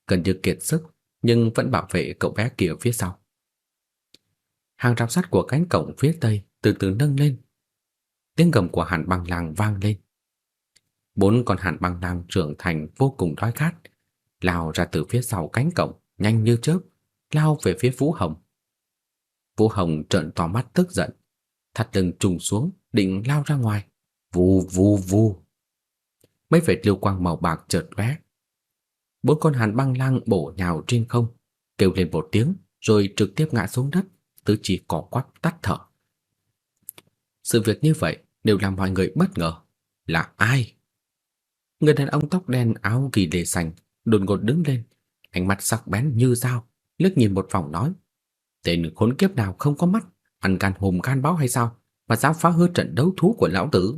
gần như kiệt sức nhưng vẫn bảo vệ cậu bé kia phía sau. Hàng rào sắt của cánh cổng phía tây từ từ nâng lên. Tiếng gầm của Hàn Băng Lang vang lên. Bốn con Hàn Băng Lang trưởng thành vô cùng đói khát, lao ra từ phía sau cánh cổng, nhanh như chớp, lao về phía Vũ Hồng. Vũ Hồng trợn to mắt tức giận, thắt lưng trùng xuống, định lao ra ngoài. Vù vù vù. Mấy vệt lưu quang màu bạc chợt lóe. Bốn con hàn băng lang bổ nhào trên không, kêu lên một tiếng rồi trực tiếp ngã xuống đất, tứ chi cỏ quắp tắt thở. Sự việc như vậy đều làm mọi người bất ngờ. Là ai? Người đàn ông tóc đen áo kỳ lê xanh đột ngột đứng lên, ánh mắt sắc bén như dao, liếc nhìn một vòng nói: "Tên khốn kiếp nào không có mắt, ăn gan hùm gan báo hay sao, mà dám phá hư trận đấu thú của lão tử?"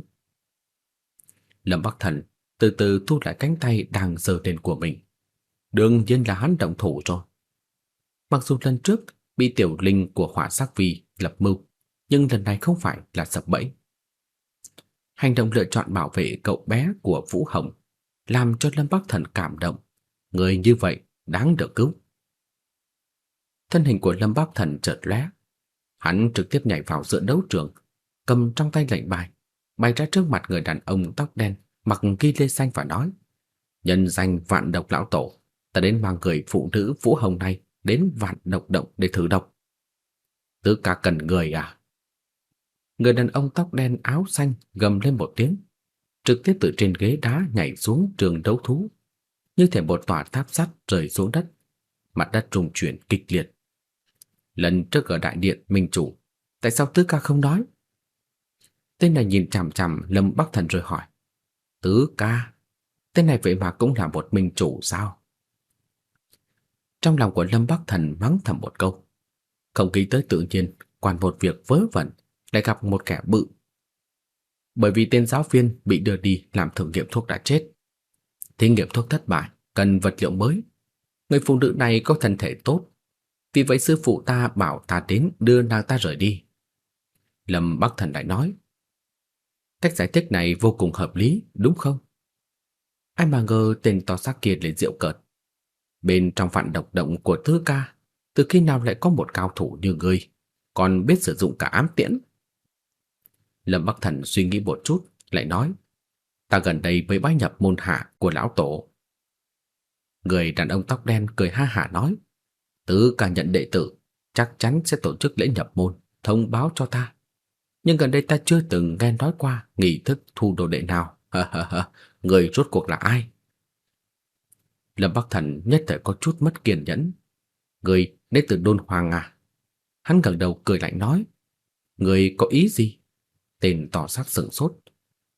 Lâm Bắc Thần từ từ thu lại cánh tay đang giơ lên của mình. Đương nhiên là hắn động thủ rồi. Mặc dù lần trước bị tiểu linh của hỏa sắc vi lập mưu, nhưng lần này không phải là sập bẫy. Hành động lựa chọn bảo vệ cậu bé của Vũ Hồng làm cho Lâm Bắc Thần cảm động. Người như vậy đáng được cứu. Thân hình của Lâm Bắc Thần chợt lóe, hắn trực tiếp nhảy vào giữa đấu trường, cầm trong tay lệnh bài, bay ra trước mặt người đàn ông tóc đen mặc ghi lê xanh và nói: "Nhân danh Vạn Độc lão tổ, ta đến mang người phụ nữ Vũ Hồng này đến Vạn Độc động để thử độc." Tứ ca cần người à? Người đàn ông tóc đen áo xanh gầm lên một tiếng, trực tiếp từ trên ghế đá nhảy xuống trường đấu thú, như thể một tòa tháp sắt rơi xuống đất, mặt đất rung chuyển kịch liệt. Lần trước ở đại điện Minh chủ, tại sao Tứ ca không nói? Tên này nhìn chằm chằm Lâm Bắc Thần rồi hỏi: "Tứ ca, tên này vậy mà cũng là một minh chủ sao?" Trong lòng của Lâm Bắc Thần mắng thầm một câu, không nghĩ tới tự nhiên quan một việc vớ vẩn lại gặp một kẻ bự. Bởi vì tên giáo viên bị đưa đi làm thử nghiệm thuốc đã chết. Thí nghiệm thuốc thất bại, cần vật liệu mới. Người phụ nữ này có thân thể tốt, vì vậy sư phụ ta bảo ta đến đưa nàng ta rời đi. Lâm Bắc Thần lại nói, cách giải thích này vô cùng hợp lý, đúng không? Ai mà ngờ tên to xác kia lại diệu cợt. Bên trong vạn độc động của thư ca, từ khi nào lại có một cao thủ như ngươi, còn biết sử dụng cả ám tiễn? Lâm Bắc Thần suy nghĩ một chút, lại nói, ta gần đây mới bái nhập môn hạ của lão tổ. Người đàn ông tóc đen cười ha hả nói, tứ ca nhận đệ tử, chắc chắn sẽ tổ chức lễ nhập môn, thông báo cho ta. Nhưng gần đây ta chưa từng nghe nói qua nghi thức thu đồ đệ nào. người rốt cuộc là ai? Lâm Bắc Thần nhất thời có chút mất kiên nhẫn. Người đến từ Đôn Hoàng à? Hắn gật đầu cười lạnh nói, người có ý gì? Tên tỏ sắc sửng sốt.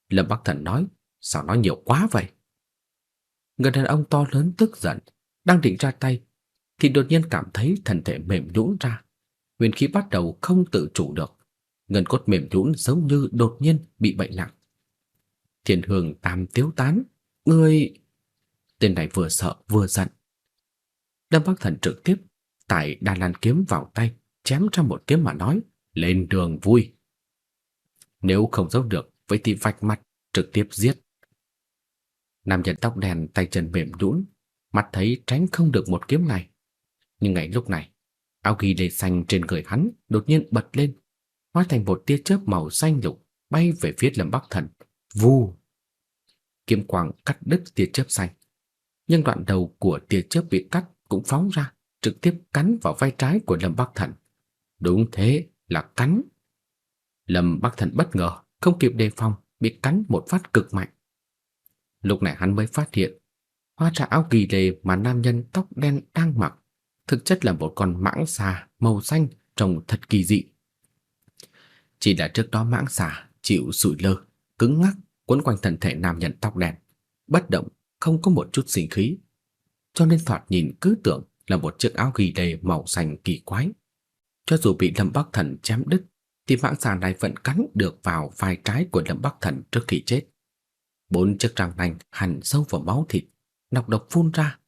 Lâm Bắc Thần nói, sao nói nhiều quá vậy? Người đàn ông to lớn tức giận, đang định ra tay, thì đột nhiên cảm thấy thân thể mềm nhũn ra. Nguyên khí bắt đầu không tự chủ được. Ngân cốt mềm nhũn giống như đột nhiên bị bệnh nặng. Thiên hương tam tiếu tán, người... Tên này vừa sợ vừa giận. đâm Bắc Thần trực tiếp tải Đà Lan kiếm vào tay, chém ra một kiếm mà nói, lên đường vui. Nếu không giấu được, vậy thì vạch mặt, trực tiếp giết. Nam nhân tóc đen tay chân mềm nhũn, mặt thấy tránh không được một kiếm này. Nhưng ngay lúc này, áo ghi lê xanh trên người hắn đột nhiên bật lên, hóa thành một tia chớp màu xanh lục bay về phía Lâm Bắc Thần. Vù! Kiếm quang cắt đứt tia chớp xanh. Nhưng đoạn đầu của tia chớp bị cắt cũng phóng ra, trực tiếp cắn vào vai trái của Lâm Bắc Thần. Đúng thế, là cắn. Lâm Bắc Thần bất ngờ, không kịp đề phòng, bị cắn một phát cực mạnh. Lúc này hắn mới phát hiện, hóa ra áo kỳ lề mà nam nhân tóc đen đang mặc thực chất là một con mãng xà màu xanh trông thật kỳ dị. Chỉ là trước đó mãng xà chịu sủi lơ, cứng ngắc quấn quanh thân thể nam nhân tóc đen, bất động, không có một chút sinh khí. Cho nên thoạt nhìn cứ tưởng là một chiếc áo ghi đề màu xanh kỳ quái. Cho dù bị Lâm Bắc Thần chém đứt, thì mãng xà này vẫn cắn được vào vai trái của Lâm Bắc Thần trước khi chết. Bốn chiếc răng nanh hằn sâu vào máu thịt, nọc độc phun ra.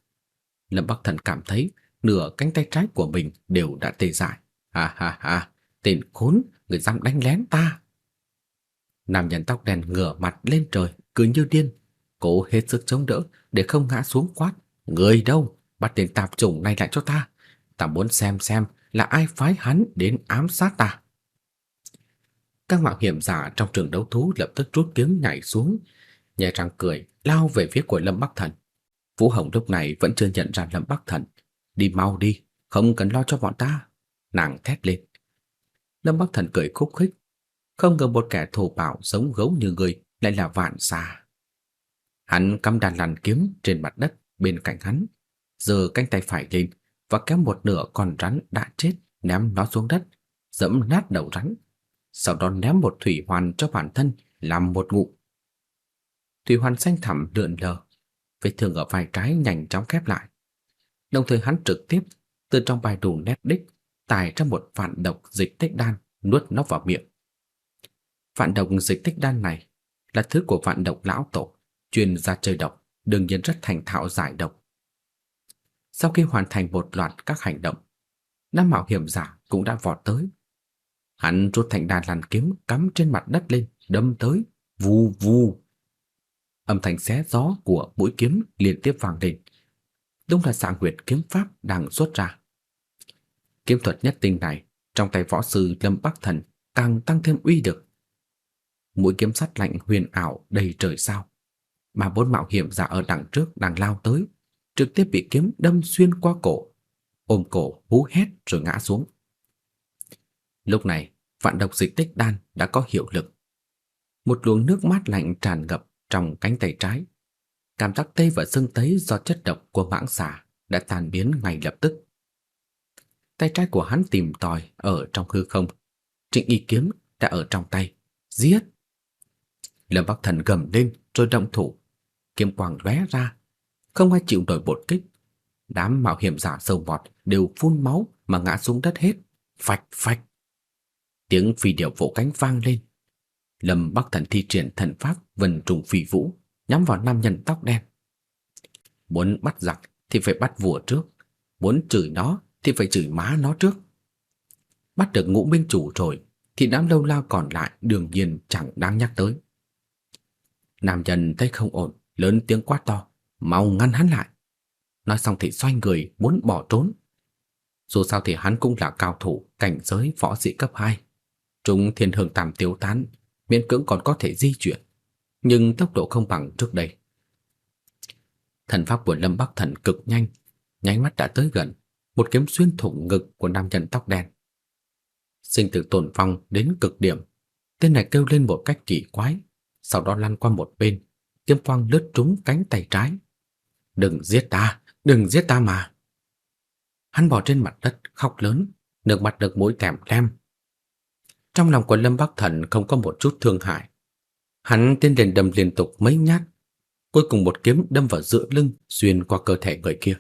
Lâm Bắc Thần cảm thấy nửa cánh tay trái của mình đều đã tê dại. Ha ha ha, tên khốn, người dám đánh lén ta. Nam nhân tóc đen ngửa mặt lên trời, cười như điên, cố hết sức chống đỡ để không ngã xuống quát. Người đâu? Bắt tên tạp chủng này lại cho ta. Ta muốn xem xem là ai phái hắn đến ám sát ta. Các mạo hiểm giả trong trường đấu thú lập tức rút kiếm nhảy xuống, nhẹ răng cười, lao về phía của Lâm Bắc Thần. Vũ Hồng lúc này vẫn chưa nhận ra Lâm Bắc Thần. Đi mau đi, không cần lo cho bọn ta. Nàng thét lên. Lâm Bắc Thần cười khúc khích. Không ngờ một kẻ thổ bạo giống gấu như người lại là vạn xà. Hắn cắm đàn lằn kiếm trên mặt đất bên cạnh hắn, giơ cánh tay phải lên và kéo một nửa con rắn đã chết ném nó xuống đất, dẫm nát đầu rắn, sau đó ném một thủy hoàn cho bản thân làm một ngụ. Thủy hoàn xanh thẳm lượn lờ, vết thương ở vai trái nhanh chóng khép lại. Đồng thời hắn trực tiếp từ trong bài đủ nét đích tải ra một vạn độc dịch tích đan nuốt nó vào miệng. Vạn độc dịch tích đan này là thứ của vạn độc lão tổ, chuyên gia chơi độc, đương nhiên rất thành thạo giải độc. Sau khi hoàn thành một loạt các hành động, Nam Mạo hiểm giả cũng đã vọt tới. Hắn rút thành đàn làn kiếm cắm trên mặt đất lên, đâm tới, vù vù. Âm thanh xé gió của mũi kiếm liên tiếp vang lên. Đúng là sáng Nguyệt kiếm pháp đang xuất ra. Kiếm thuật nhất tinh này trong tay võ sư Lâm Bắc Thần càng tăng thêm uy lực. Mũi kiếm sắt lạnh huyền ảo đầy trời sao, mà bốn mạo hiểm giả ở đằng trước đang lao tới, trực tiếp bị kiếm đâm xuyên qua cổ, ôm cổ hú hét rồi ngã xuống. Lúc này, vạn độc dịch tích đan đã có hiệu lực. Một luồng nước mát lạnh tràn ngập trong cánh tay trái. Cảm giác tê và sưng tấy do chất độc của mãng xà đã tan biến ngay lập tức. Tay trái của hắn tìm tòi ở trong hư không. Trịnh y kiếm đã ở trong tay. Giết! Lâm Bắc Thần gầm lên rồi động thủ. Kiếm quang lóe ra. Không ai chịu nổi bột kích. Đám mạo hiểm giả sâu vọt đều phun máu mà ngã xuống đất hết. Phạch phạch. Tiếng phi điệu vỗ cánh vang lên. Lâm Bắc Thần thi triển thần pháp vần trùng phi vũ, nhắm vào nam nhân tóc đen. Muốn bắt giặc thì phải bắt vua trước, muốn chửi nó thì phải chửi má nó trước. Bắt được ngũ minh chủ rồi thì đám lâu lao còn lại đương nhiên chẳng đáng nhắc tới. Nam nhân thấy không ổn, lớn tiếng quát to, mau ngăn hắn lại. Nói xong thì xoay người muốn bỏ trốn. Dù sao thì hắn cũng là cao thủ cảnh giới võ sĩ cấp 2. chúng thiên hương tam tiêu tán, miễn cưỡng còn có thể di chuyển, nhưng tốc độ không bằng trước đây. Thần pháp của Lâm Bắc Thần cực nhanh, nháy mắt đã tới gần, một kiếm xuyên thủng ngực của nam nhân tóc đen. Sinh tử tổn vong đến cực điểm, tên này kêu lên một cách kỳ quái, sau đó lăn qua một bên, kiếm quang lướt trúng cánh tay trái. "Đừng giết ta, đừng giết ta mà." Hắn bò trên mặt đất khóc lớn, nước mắt được mũi tèm lem. Trong lòng của Lâm Bắc Thần không có một chút thương hại. Hắn tiến lên đâm liên tục mấy nhát, cuối cùng một kiếm đâm vào giữa lưng xuyên qua cơ thể người kia.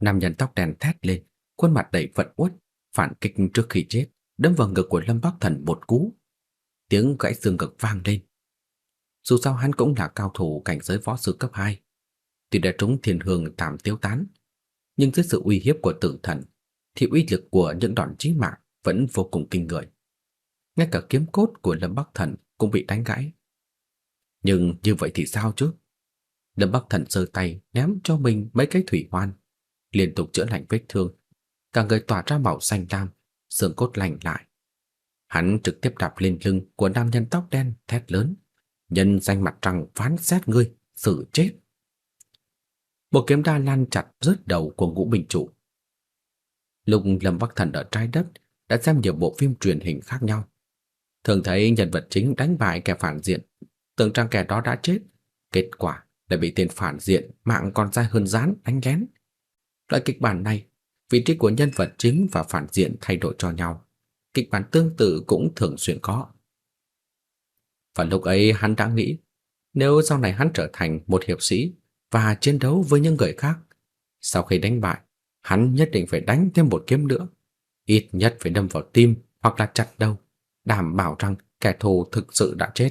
Nam nhân tóc đen thét lên, khuôn mặt đầy vận uất, phản kích trước khi chết, đâm vào ngực của Lâm Bắc Thần một cú. Tiếng gãy xương ngực vang lên. Dù sao hắn cũng là cao thủ cảnh giới võ sư cấp 2, tuy đã trúng thiên hương tạm tiêu tán, nhưng dưới sự uy hiếp của tử thần, thì uy lực của những đòn chí mạng vẫn vô cùng kinh người. Ngay cả kiếm cốt của Lâm Bắc Thần cũng bị đánh gãy. Nhưng như vậy thì sao chứ? Lâm Bắc Thần sơ tay ném cho mình mấy cái thủy hoan, liên tục chữa lành vết thương, cả người tỏa ra màu xanh lam, xương cốt lành lại. Hắn trực tiếp đạp lên lưng của nam nhân tóc đen thét lớn, nhân danh mặt trăng phán xét ngươi, xử chết. Một kiếm đa lan chặt rớt đầu của ngũ bình chủ. Lúc Lâm Bắc Thần ở trái đất đã xem nhiều bộ phim truyền hình khác nhau. Thường thấy nhân vật chính đánh bại kẻ phản diện, tưởng rằng kẻ đó đã chết, kết quả lại bị tên phản diện mạng còn dai hơn rán đánh lén. Loại kịch bản này, vị trí của nhân vật chính và phản diện thay đổi cho nhau. Kịch bản tương tự cũng thường xuyên có. Và lúc ấy hắn đã nghĩ, nếu sau này hắn trở thành một hiệp sĩ và chiến đấu với những người khác, sau khi đánh bại, hắn nhất định phải đánh thêm một kiếm nữa, ít nhất phải đâm vào tim hoặc là chặt đầu, đảm bảo rằng kẻ thù thực sự đã chết.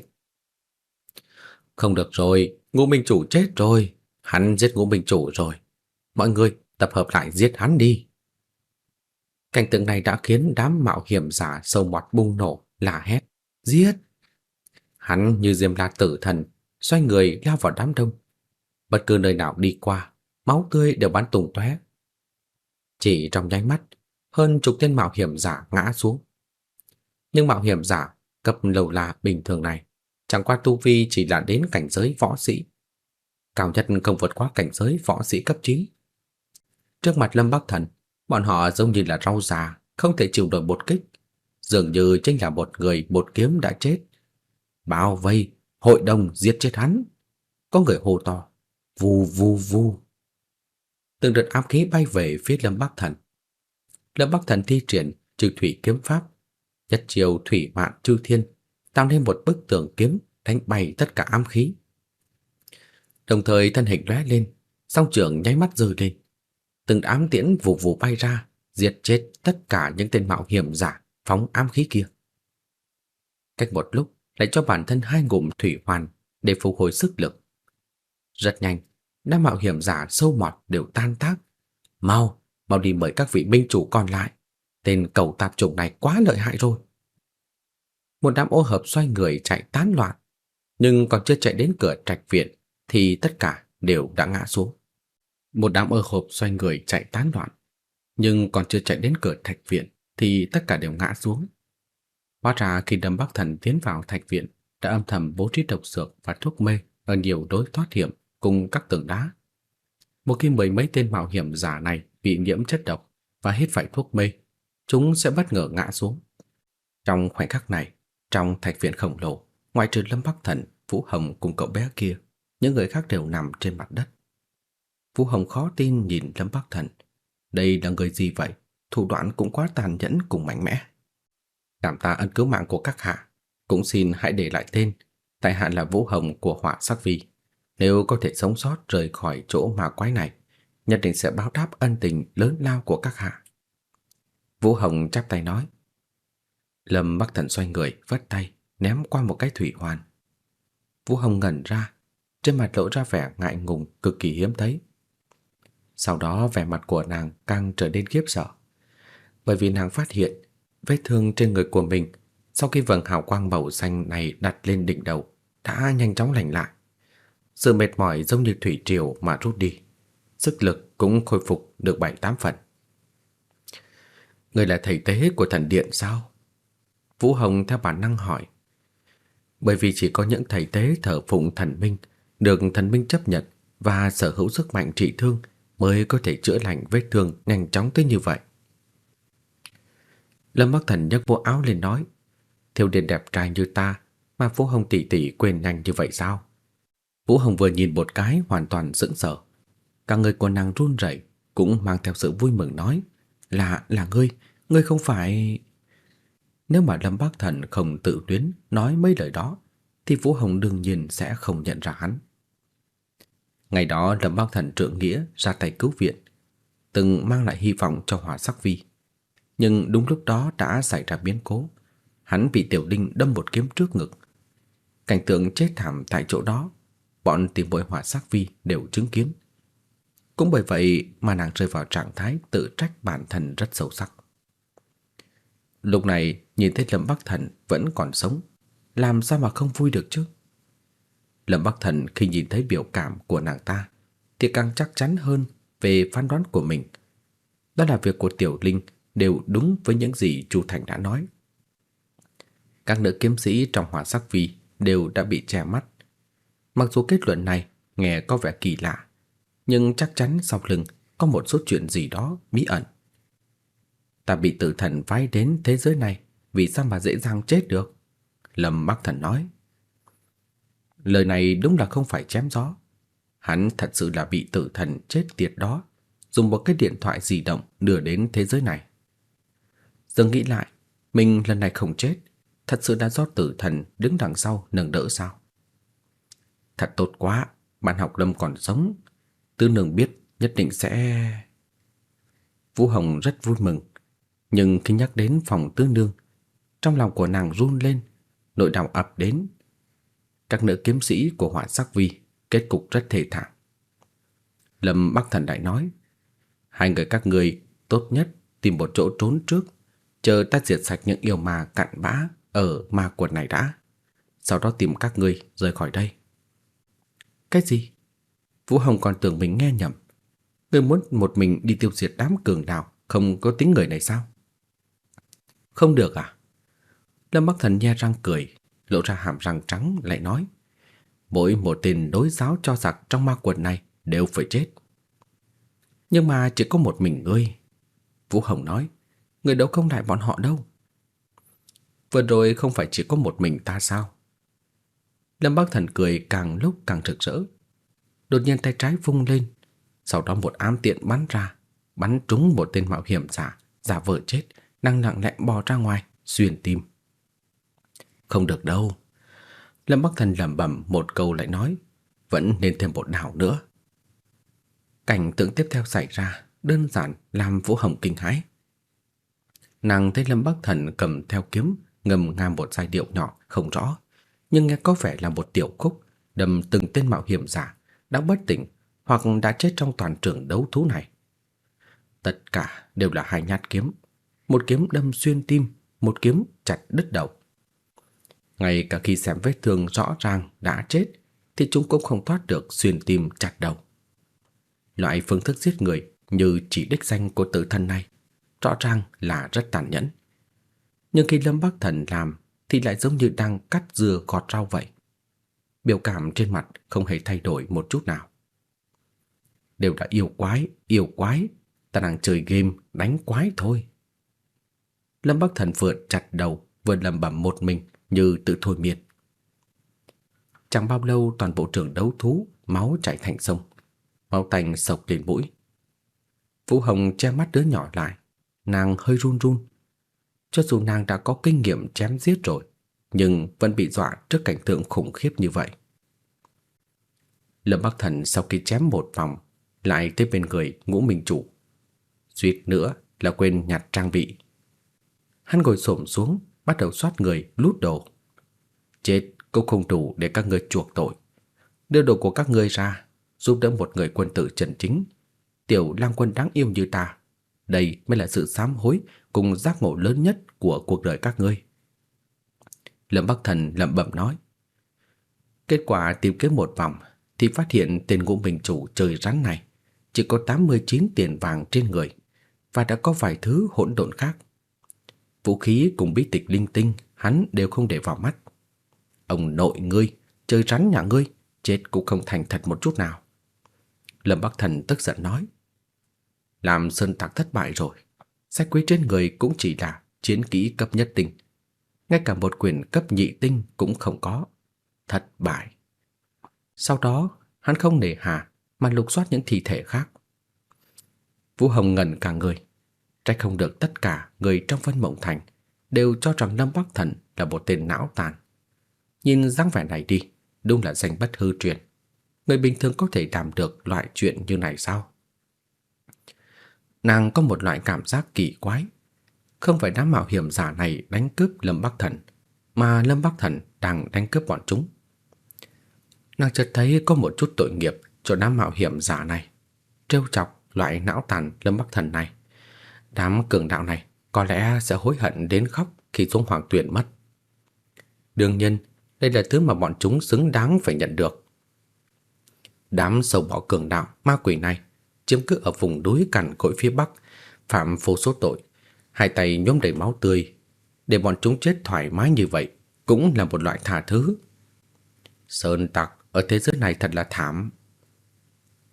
Không được rồi, Ngũ Minh chủ chết rồi, hắn giết Ngũ Minh chủ rồi. Mọi người tập hợp lại giết hắn đi. Cảnh tượng này đã khiến đám mạo hiểm giả sâu mọt bùng nổ, la hét, giết. Hắn như diêm la tử thần, xoay người lao vào đám đông. Bất cứ nơi nào đi qua, máu tươi đều bắn tung tóe. Chỉ trong nháy mắt, hơn chục tên mạo hiểm giả ngã xuống. Nhưng mạo hiểm giả cấp lầu là bình thường này, chẳng qua tu vi chỉ là đến cảnh giới võ sĩ. Cao nhất không vượt qua cảnh giới võ sĩ cấp 9. Trước mặt Lâm Bắc Thần, bọn họ giống như là rau già, không thể chịu nổi một kích. Dường như chính là một người một kiếm đã chết. Bao vây, hội đồng giết chết hắn. Có người hô to, vù vù vù. Từng đợt ám khí bay về phía Lâm Bắc Thần. Lâm Bắc Thần thi triển trừ thủy kiếm pháp, nhất chiều thủy mạn chư thiên, tạo nên một bức tường kiếm đánh bay tất cả ám khí. Đồng thời thân hình lóe lên, song trưởng nháy mắt rơi lên. Từng ám tiễn vụ vụ bay ra, diệt chết tất cả những tên mạo hiểm giả phóng ám khí kia. Cách một lúc, lại cho bản thân hai ngụm thủy hoàn để phục hồi sức lực. Rất nhanh, đám mạo hiểm giả sâu mọt đều tan tác. Mau, mau đi mời các vị minh chủ còn lại. Tên cầu tạp chủng này quá lợi hại rồi. Một đám ô hợp xoay người chạy tán loạn, nhưng còn chưa chạy đến cửa trạch viện thì tất cả đều đã ngã xuống. Một đám ơ hộp xoay người chạy tán loạn, nhưng còn chưa chạy đến cửa thạch viện thì tất cả đều ngã xuống. Hóa ra khi Đâm Bắc Thần tiến vào thạch viện, đã âm thầm bố trí độc dược và thuốc mê ở nhiều đối thoát hiểm cùng các tường đá. Một khi mười mấy tên mạo hiểm giả này bị nhiễm chất độc và hít phải thuốc mê, chúng sẽ bất ngờ ngã xuống. Trong khoảnh khắc này, trong thạch viện khổng lồ, ngoài trừ Lâm Bắc Thần, Vũ Hồng cùng cậu bé kia, những người khác đều nằm trên mặt đất. Vũ Hồng khó tin nhìn Lâm Bắc Thần. Đây là người gì vậy? Thủ đoạn cũng quá tàn nhẫn cùng mạnh mẽ. Cảm tạ ân cứu mạng của các hạ, cũng xin hãy để lại tên. Tại hạ là Vũ Hồng của họa sắc vi. Nếu có thể sống sót rời khỏi chỗ ma quái này, nhất định sẽ báo đáp ân tình lớn lao của các hạ. Vũ Hồng chắp tay nói. Lâm Bắc Thần xoay người, vất tay, ném qua một cái thủy hoàn. Vũ Hồng ngẩn ra, trên mặt lộ ra vẻ ngại ngùng cực kỳ hiếm thấy. Sau đó vẻ mặt của nàng càng trở nên khiếp sợ, bởi vì nàng phát hiện vết thương trên người của mình sau khi vầng hào quang màu xanh này đặt lên đỉnh đầu đã nhanh chóng lành lại. Sự mệt mỏi giống như thủy triều mà rút đi, sức lực cũng khôi phục được 7-8 phần. Người là thầy tế của thần điện sao? Vũ Hồng theo bản năng hỏi. Bởi vì chỉ có những thầy tế thờ phụng thần minh được thần minh chấp nhận và sở hữu sức mạnh trị thương mới có thể chữa lành vết thương nhanh chóng tới như vậy. Lâm Bắc Thần nhấc vô áo lên nói, thiếu điện đẹp trai như ta mà Vũ Hồng tỷ tỷ quên nhanh như vậy sao? Vũ Hồng vừa nhìn một cái hoàn toàn sững sờ. Cả người của nàng run rẩy cũng mang theo sự vui mừng nói, là là ngươi, ngươi không phải Nếu mà Lâm Bắc Thần không tự tuyến nói mấy lời đó thì Vũ Hồng đương nhiên sẽ không nhận ra hắn. Ngày đó Lâm Bắc Thần trượng nghĩa ra tay cứu viện, từng mang lại hy vọng cho Hỏa Sắc Vi. Nhưng đúng lúc đó đã xảy ra biến cố, hắn bị Tiểu Đinh đâm một kiếm trước ngực. Cảnh tượng chết thảm tại chỗ đó, bọn tìm bội Hỏa Sắc Vi đều chứng kiến. Cũng bởi vậy mà nàng rơi vào trạng thái tự trách bản thân rất sâu sắc. Lúc này nhìn thấy Lâm Bắc Thần vẫn còn sống, làm sao mà không vui được chứ? Lâm Bắc Thần khi nhìn thấy biểu cảm của nàng ta thì càng chắc chắn hơn về phán đoán của mình. Đó là việc của Tiểu Linh đều đúng với những gì Chu Thành đã nói. Các nữ kiếm sĩ trong hỏa sắc vi đều đã bị che mắt. Mặc dù kết luận này nghe có vẻ kỳ lạ, nhưng chắc chắn sau lưng có một số chuyện gì đó bí ẩn. Ta bị tử thần phái đến thế giới này, vì sao mà dễ dàng chết được? Lâm Bắc Thần nói. Lời này đúng là không phải chém gió. Hắn thật sự là bị tử thần chết tiệt đó, dùng một cái điện thoại di động đưa đến thế giới này. Giờ nghĩ lại, mình lần này không chết, thật sự đã do tử thần đứng đằng sau nâng đỡ sao? Thật tốt quá, bạn học Lâm còn sống, Tư Nương biết nhất định sẽ... Vũ Hồng rất vui mừng, nhưng khi nhắc đến phòng tư nương, trong lòng của nàng run lên, nỗi đau ập đến. Các nữ kiếm sĩ của họa sắc vi kết cục rất thê thảm. Lâm Bắc Thần đại nói, hai người các người tốt nhất tìm một chỗ trốn trước, chờ ta diệt sạch những yêu ma cặn bã ở ma quật này đã. Sau đó tìm các ngươi rời khỏi đây. Cái gì? Vũ Hồng còn tưởng mình nghe nhầm. ngươi muốn một mình đi tiêu diệt đám cường đạo không có tính người này sao? Không được à? Lâm Bắc Thần nhe răng cười, lộ ra hàm răng trắng lại nói. Mỗi một tên đối giáo cho giặc trong ma quật này đều phải chết. Nhưng mà chỉ có một mình ngươi. Vũ Hồng nói, người đâu không lại bọn họ đâu. Vừa rồi không phải chỉ có một mình ta sao? Lâm Bắc Thần cười càng lúc càng rực rỡ. Đột nhiên tay trái vung lên, sau đó một ám tiện bắn ra, bắn trúng một tên mạo hiểm giả, giả vờ chết, đang lặng lẽ bò ra ngoài, xuyên tim. Không được đâu. Lâm Bắc Thần lẩm bẩm một câu lại nói, vẫn nên thêm một đảo nữa. Cảnh tượng tiếp theo xảy ra đơn giản làm Vũ Hồng kinh hãi. Nàng thấy Lâm Bắc Thần cầm theo kiếm, ngầm ngam một giai điệu nhỏ không rõ, nhưng nghe có vẻ là một tiểu khúc đâm từng tên mạo hiểm giả đã bất tỉnh hoặc đã chết trong toàn trường đấu thú này. Tất cả đều là hai nhát kiếm, một kiếm đâm xuyên tim, một kiếm chặt đứt đầu. Ngay cả khi xem vết thương rõ ràng đã chết thì chúng cũng không thoát được xuyên tim chặt đầu. Loại phương thức giết người như chỉ đích danh của tử thần này rõ ràng là rất tàn nhẫn. Nhưng khi Lâm Bắc Thần làm thì lại giống như đang cắt dừa gọt rau vậy. Biểu cảm trên mặt không hề thay đổi một chút nào. Đều đã yêu quái, yêu quái, ta đang chơi game đánh quái thôi. Lâm Bắc Thần vừa chặt đầu vừa lẩm bẩm một mình như tự thôi miên. Chẳng bao lâu toàn bộ trường đấu thú máu chảy thành sông, máu tanh sộc lên mũi. Vũ Hồng che mắt đứa nhỏ lại, nàng hơi run run. Cho dù nàng đã có kinh nghiệm chém giết rồi, nhưng vẫn bị dọa trước cảnh tượng khủng khiếp như vậy. Lâm Bắc Thần sau khi chém một vòng, lại tới bên người Ngũ Minh Chủ. Suýt nữa là quên nhặt trang bị. Hắn ngồi xổm xuống, bắt đầu soát người, lút đồ. Chết cũng không đủ để các ngươi chuộc tội. Đưa đồ của các ngươi ra, giúp đỡ một người quân tử chân chính. Tiểu lang quân đáng yêu như ta. Đây mới là sự sám hối cùng giác ngộ lớn nhất của cuộc đời các ngươi. Lâm Bắc Thần lẩm bẩm nói. Kết quả tìm kiếm một vòng thì phát hiện tên ngũ minh chủ trời rắn này chỉ có 89 tiền vàng trên người và đã có vài thứ hỗn độn khác. Vũ khí cùng bí tịch linh tinh hắn đều không để vào mắt. Ông nội ngươi, chơi rắn nhà ngươi, chết cũng không thành thật một chút nào. Lâm Bắc Thần tức giận nói. Làm sơn tạc thất bại rồi, sách quý trên người cũng chỉ là chiến kỹ cấp nhất tinh. Ngay cả một quyền cấp nhị tinh cũng không có. Thất bại. Sau đó, hắn không nể hà mà lục soát những thi thể khác. Vũ Hồng ngẩn cả người. Trách không được tất cả người trong Vân Mộng Thành đều cho rằng Lâm Bắc Thần là một tên não tàn. Nhìn dáng vẻ này đi, đúng là danh bất hư truyền. Người bình thường có thể làm được loại chuyện như này sao? Nàng có một loại cảm giác kỳ quái. Không phải đám mạo hiểm giả này đánh cướp Lâm Bắc Thần, mà Lâm Bắc Thần đang đánh cướp bọn chúng. Nàng chợt thấy có một chút tội nghiệp cho đám mạo hiểm giả này, trêu chọc loại não tàn Lâm Bắc Thần này. Đám cường đạo này có lẽ sẽ hối hận đến khóc khi xuống hoàng tuyển mất. Đương nhiên, đây là thứ mà bọn chúng xứng đáng phải nhận được. Đám sâu bọ cường đạo ma quỷ này chiếm cứ ở vùng núi cằn cỗi phía bắc, phạm vô số tội, hai tay nhóm đầy máu tươi, để bọn chúng chết thoải mái như vậy cũng là một loại thả thứ. Sơn tặc ở thế giới này thật là thảm.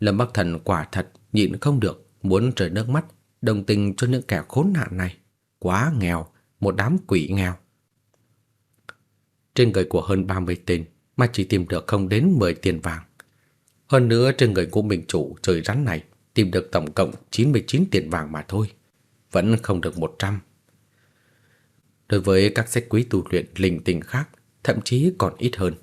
Lâm Bắc Thần quả thật nhịn không được, muốn rơi nước mắt, đồng tình cho những kẻ khốn nạn này. Quá nghèo, một đám quỷ nghèo. Trên người của hơn 30 tên mà chỉ tìm được không đến 10 tiền vàng. Hơn nữa trên người của mình chủ trời rắn này tìm được tổng cộng 99 tiền vàng mà thôi, vẫn không được 100. Đối với các sách quý tu luyện linh tinh khác, thậm chí còn ít hơn.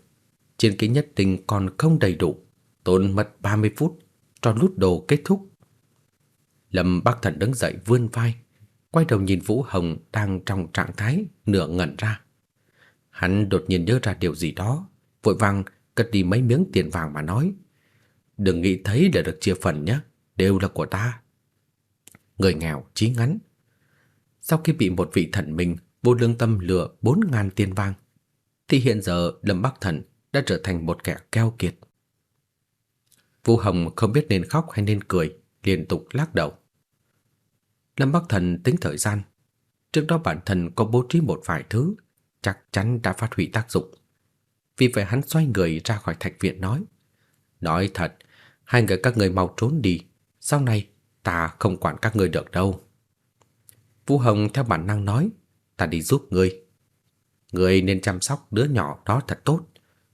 Chiến kỹ nhất tinh còn không đầy đủ, tốn mất 30 phút cho lút đồ kết thúc. Lâm Bắc Thần đứng dậy vươn vai, quay đầu nhìn Vũ Hồng đang trong trạng thái nửa ngẩn ra. Hắn đột nhiên nhớ ra điều gì đó, vội vàng cất đi mấy miếng tiền vàng mà nói: "Đừng nghĩ thấy để được chia phần nhé, đều là của ta." Người nghèo chí ngắn. Sau khi bị một vị thần minh vô lương tâm lừa bốn ngàn tiền vàng, thì hiện giờ Lâm Bắc Thần đã trở thành một kẻ keo kiệt. Vũ Hồng không biết nên khóc hay nên cười, liên tục lắc đầu. Lâm Bắc Thần tính thời gian, trước đó bản thân có bố trí một vài thứ, chắc chắn đã phát huy tác dụng. Vì vậy hắn xoay người ra khỏi thạch viện nói: "Nói thật, hai người các người mau trốn đi, sau này ta không quản các người được đâu." Vũ Hồng theo bản năng nói: "Ta đi giúp ngươi." Ngươi nên chăm sóc đứa nhỏ đó thật tốt,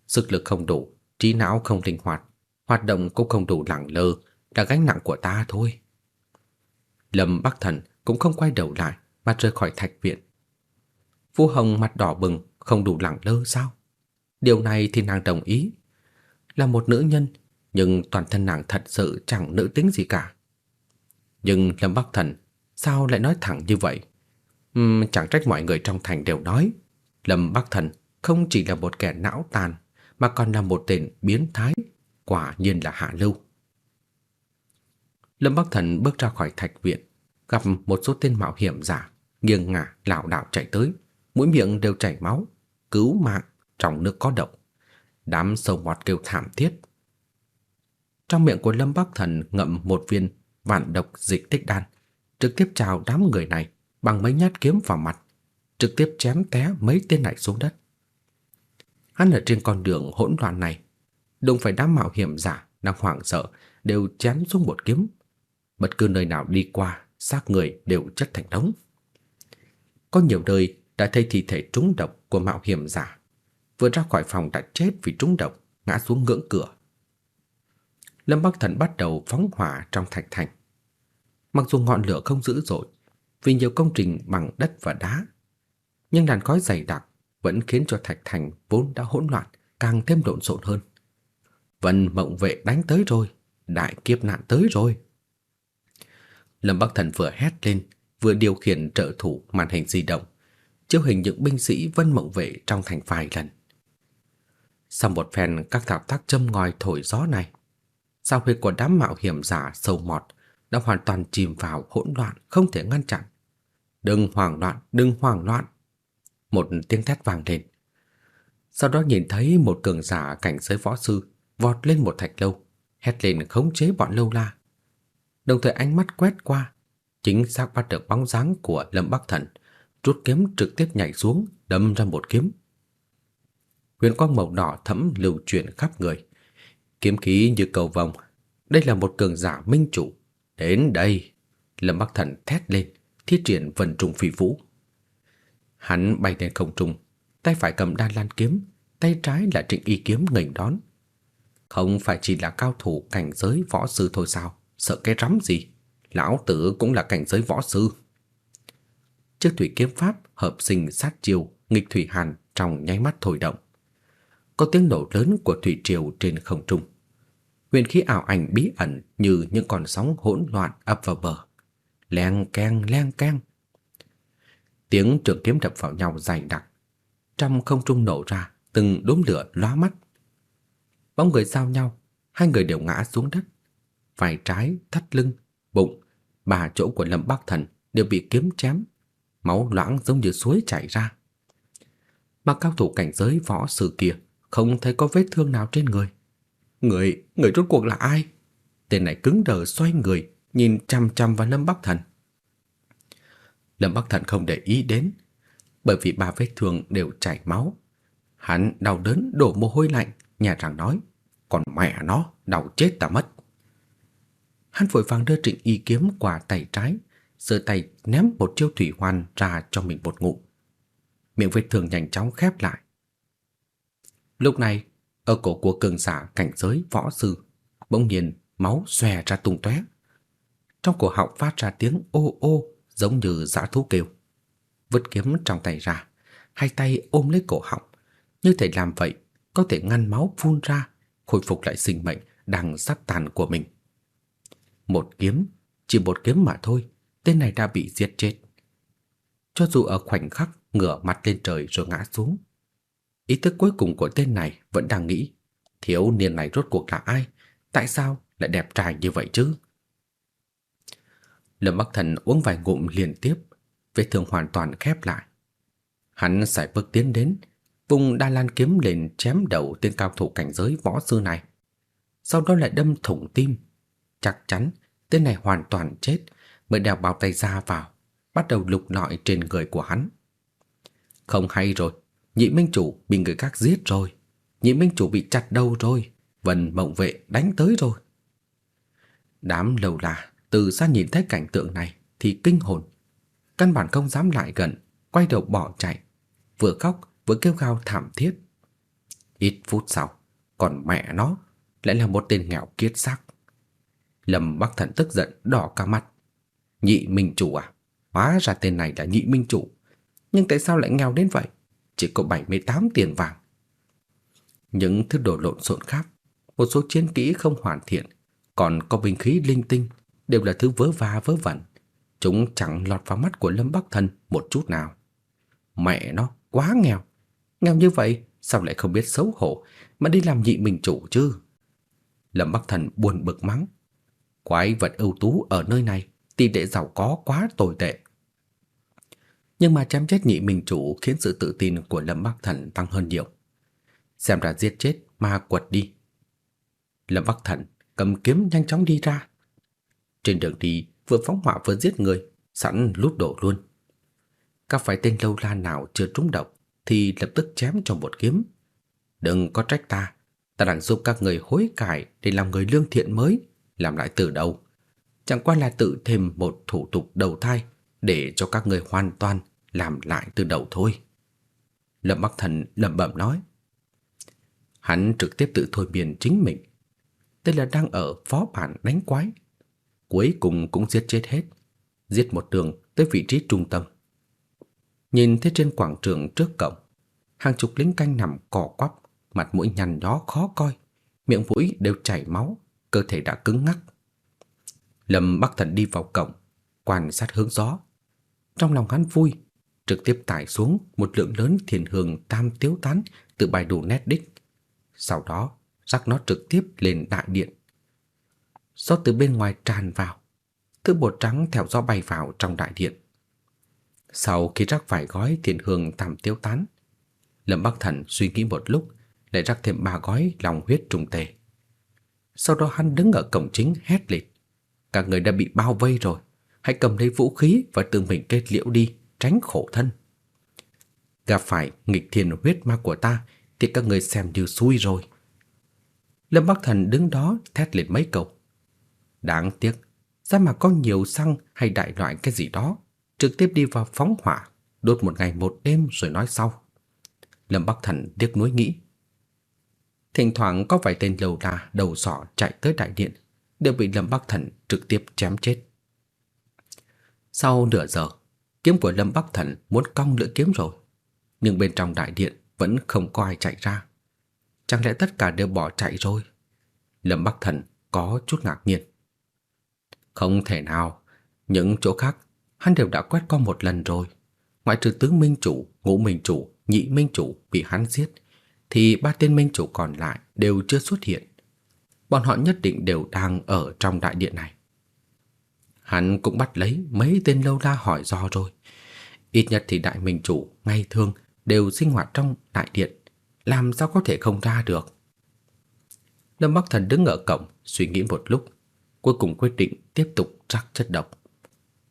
sức lực không đủ, trí não không linh hoạt, hoạt động cũng không đủ lẳng lơ, là gánh nặng của ta thôi. Lâm Bắc Thần cũng không quay đầu lại mà rời khỏi thạch viện. Vũ Hồng mặt đỏ bừng, không đủ lẳng lơ sao? Điều này thì nàng đồng ý. Là một nữ nhân, nhưng toàn thân nàng thật sự chẳng nữ tính gì cả. Nhưng Lâm Bắc Thần sao lại nói thẳng như vậy? Uhm, chẳng trách mọi người trong thành đều nói Lâm Bắc Thần không chỉ là một kẻ não tàn mà còn là một tên biến thái, quả nhiên là hạ lưu. Lâm Bắc Thần bước ra khỏi thạch viện, gặp một số tên mạo hiểm giả, nghiêng ngả lảo đảo chạy tới, mũi miệng đều chảy máu, cứu mạng trong nước có độc. Đám sâu mọt kêu thảm thiết. Trong miệng của Lâm Bắc Thần ngậm một viên vạn độc dịch tích đan, trực tiếp chào đám người này bằng mấy nhát kiếm vào mặt, trực tiếp chém té mấy tên này xuống đất. Hắn ở trên con đường hỗn loạn này, đụng phải đám mạo hiểm giả đang hoảng sợ đều chém xuống một kiếm. Bất cứ nơi nào đi qua, xác người đều chất thành đống. Có nhiều nơi đã thấy thi thể trúng độc của mạo hiểm giả, vừa ra khỏi phòng đã chết vì trúng độc, ngã xuống ngưỡng cửa. Lâm Bắc Thần bắt đầu phóng hỏa trong thạch thành. Mặc dù ngọn lửa không dữ dội, vì nhiều công trình bằng đất và đá nhưng làn khói dày đặc vẫn khiến cho thạch thành vốn đã hỗn loạn càng thêm lộn xộn hơn. Vân Mộng Vệ đánh tới rồi, đại kiếp nạn tới rồi. Lâm Bắc Thần vừa hét lên, vừa điều khiển trợ thủ màn hình di động, chiếu hình những binh sĩ Vân Mộng Vệ trong thành vài lần. Sau một phen các thao tác châm ngòi thổi gió này, sao huyệt của đám mạo hiểm giả sâu mọt đã hoàn toàn chìm vào hỗn loạn không thể ngăn chặn. Đừng hoảng loạn, đừng hoảng loạn một tiếng thét vang lên. Sau đó nhìn thấy một cường giả cảnh giới võ sư vọt lên một thạch lâu, hét lên khống chế bọn lâu la. Đồng thời ánh mắt quét qua, chính xác bắt được bóng dáng của Lâm Bắc Thần, rút kiếm trực tiếp nhảy xuống, đâm ra một kiếm. Huyền quang màu đỏ thẫm lưu chuyển khắp người, kiếm khí như cầu vồng. Đây là một cường giả minh chủ. Đến đây, Lâm Bắc Thần thét lên, thiết triển vần trùng phi vũ. Hắn bay lên không trung, tay phải cầm đan lan kiếm, tay trái là trịnh y kiếm nghênh đón. Không phải chỉ là cao thủ cảnh giới võ sư thôi sao, sợ cái rắm gì, lão tử cũng là cảnh giới võ sư. Chiếc thủy kiếm pháp hợp sinh sát chiêu, nghịch thủy hàn trong nháy mắt thổi động. Có tiếng nổ lớn của thủy triều trên không trung. Huyền khí ảo ảnh bí ẩn như những con sóng hỗn loạn ập vào bờ. Leng keng leng keng, Tiếng trường kiếm đập vào nhau dày đặc, trong không trung nổ ra từng đốm lửa lóa mắt. Bóng người giao nhau, hai người đều ngã xuống đất. Vai trái, thắt lưng, bụng, ba chỗ của Lâm Bắc Thần đều bị kiếm chém, máu loãng giống như suối chảy ra. Mà cao thủ cảnh giới võ sư kia không thấy có vết thương nào trên người. Người, người rốt cuộc là ai? Tên này cứng đờ xoay người, nhìn chăm chăm vào Lâm Bắc Thần. Lâm Bắc Thần không để ý đến, bởi vì ba vết thương đều chảy máu. Hắn đau đớn đổ mồ hôi lạnh, nhà rằng nói, còn mẹ nó, đau chết ta mất. Hắn vội vàng đưa trịnh y kiếm qua tay trái, giơ tay ném một chiêu thủy hoàn ra cho mình một ngụm. Miệng vết thương nhanh chóng khép lại. Lúc này, ở cổ của cường giả cảnh giới võ sư, bỗng nhiên máu xòe ra tung tóe. Trong cổ họng phát ra tiếng ô ô giống như dã thú kêu. Vứt kiếm trong tay ra, hai tay ôm lấy cổ họng, như thể làm vậy có thể ngăn máu phun ra, khôi phục lại sinh mệnh đang sắp tàn của mình. Một kiếm, chỉ một kiếm mà thôi, tên này đã bị giết chết. Cho dù ở khoảnh khắc ngửa mặt lên trời rồi ngã xuống, ý thức cuối cùng của tên này vẫn đang nghĩ, thiếu niên này rốt cuộc là ai, tại sao lại đẹp trai như vậy chứ? Lâm Bắc Thần uống vài ngụm liên tiếp, vết thương hoàn toàn khép lại. Hắn sải bước tiến đến, vùng đa lan kiếm lên chém đầu tên cao thủ cảnh giới võ sư này. Sau đó lại đâm thủng tim. Chắc chắn tên này hoàn toàn chết mới đeo bao tay ra vào, bắt đầu lục lọi trên người của hắn. Không hay rồi, nhị minh chủ bị người khác giết rồi. Nhị minh chủ bị chặt đầu rồi, vần mộng vệ đánh tới rồi. Đám lầu là từ xa nhìn thấy cảnh tượng này thì kinh hồn. Căn bản không dám lại gần, quay đầu bỏ chạy, vừa khóc vừa kêu gào thảm thiết. Ít phút sau, còn mẹ nó lại là một tên nghèo kiết xác. Lâm Bắc Thần tức giận đỏ cả mặt. Nhị minh chủ à? Hóa ra tên này là nhị minh chủ. Nhưng tại sao lại nghèo đến vậy? Chỉ có 78 tiền vàng. Những thứ đồ lộn xộn khác, một số chiến kỹ không hoàn thiện, còn có binh khí linh tinh đều là thứ vớ va vớ vẩn. Chúng chẳng lọt vào mắt của Lâm Bắc Thần một chút nào. Mẹ nó, quá nghèo. Nghèo như vậy, sao lại không biết xấu hổ mà đi làm nhị minh chủ chứ? Lâm Bắc Thần buồn bực mắng. Quái vật ưu tú ở nơi này, tỷ lệ giàu có quá tồi tệ. Nhưng mà chém chết nhị minh chủ khiến sự tự tin của Lâm Bắc Thần tăng hơn nhiều. Xem ra giết chết ma quật đi. Lâm Bắc Thần cầm kiếm nhanh chóng đi ra. Trên đường đi, vừa phóng hỏa vừa giết người, sẵn lút đổ luôn. Các phải tên lâu la nào chưa trúng độc thì lập tức chém cho một kiếm. Đừng có trách ta, ta đang giúp các người hối cải để làm người lương thiện mới, làm lại từ đầu. Chẳng qua là tự thêm một thủ tục đầu thai để cho các người hoàn toàn làm lại từ đầu thôi. Lâm Bắc Thần lẩm bẩm nói. Hắn trực tiếp tự thôi miên chính mình. Đây là đang ở phó bản đánh quái. Cuối cùng cũng giết chết hết. Giết một đường tới vị trí trung tâm. Nhìn thấy trên quảng trường trước cổng, hàng chục lính canh nằm cỏ quắp, mặt mũi nhăn nhó khó coi, miệng mũi đều chảy máu, cơ thể đã cứng ngắc. Lâm Bắc Thần đi vào cổng, quan sát hướng gió. Trong lòng hắn vui, trực tiếp tải xuống một lượng lớn thiền hương tam tiếu tán từ bài đồ nét đích. Sau đó, rắc nó trực tiếp lên đại điện. Gió từ bên ngoài tràn vào, thứ bột trắng theo gió bay vào trong đại điện. Sau khi rắc vài gói thiền hương tam tiếu tán, Lâm Bắc Thần suy nghĩ một lúc, lại rắc thêm ba gói lòng huyết trùng tề. Sau đó hắn đứng ở cổng chính hét lên. Các người đã bị bao vây rồi, hãy cầm lấy vũ khí và tự mình kết liễu đi, tránh khổ thân. Gặp phải nghịch thiên huyết ma của ta thì các người xem như xui rồi. Lâm Bắc Thần đứng đó thét lên mấy câu. Đáng tiếc, ra mà có nhiều xăng hay đại loại cái gì đó, trực tiếp đi vào phóng hỏa, đốt một ngày một đêm rồi nói sau. Lâm Bắc Thần tiếc nuối nghĩ. Thỉnh thoảng có vài tên lầu la đầu sỏ chạy tới đại điện, đều bị Lâm Bắc Thần trực tiếp chém chết. Sau nửa giờ, kiếm của Lâm Bắc Thần muốn cong lưỡi kiếm rồi, nhưng bên trong đại điện vẫn không có ai chạy ra. Chẳng lẽ tất cả đều bỏ chạy rồi? Lâm Bắc Thần có chút ngạc nhiên. Không thể nào, những chỗ khác hắn đều đã quét qua một lần rồi. Ngoại trừ tứ minh chủ, ngũ minh chủ, nhị minh chủ bị hắn giết, thì ba tên minh chủ còn lại đều chưa xuất hiện. Bọn họ nhất định đều đang ở trong đại điện này. Hắn cũng bắt lấy mấy tên lâu la hỏi do rồi. Ít nhất thì đại minh chủ ngay thường đều sinh hoạt trong đại điện, làm sao có thể không ra được. Lâm Bắc Thần đứng ở cổng, suy nghĩ một lúc, cuối cùng quyết định tiếp tục trắc chất độc.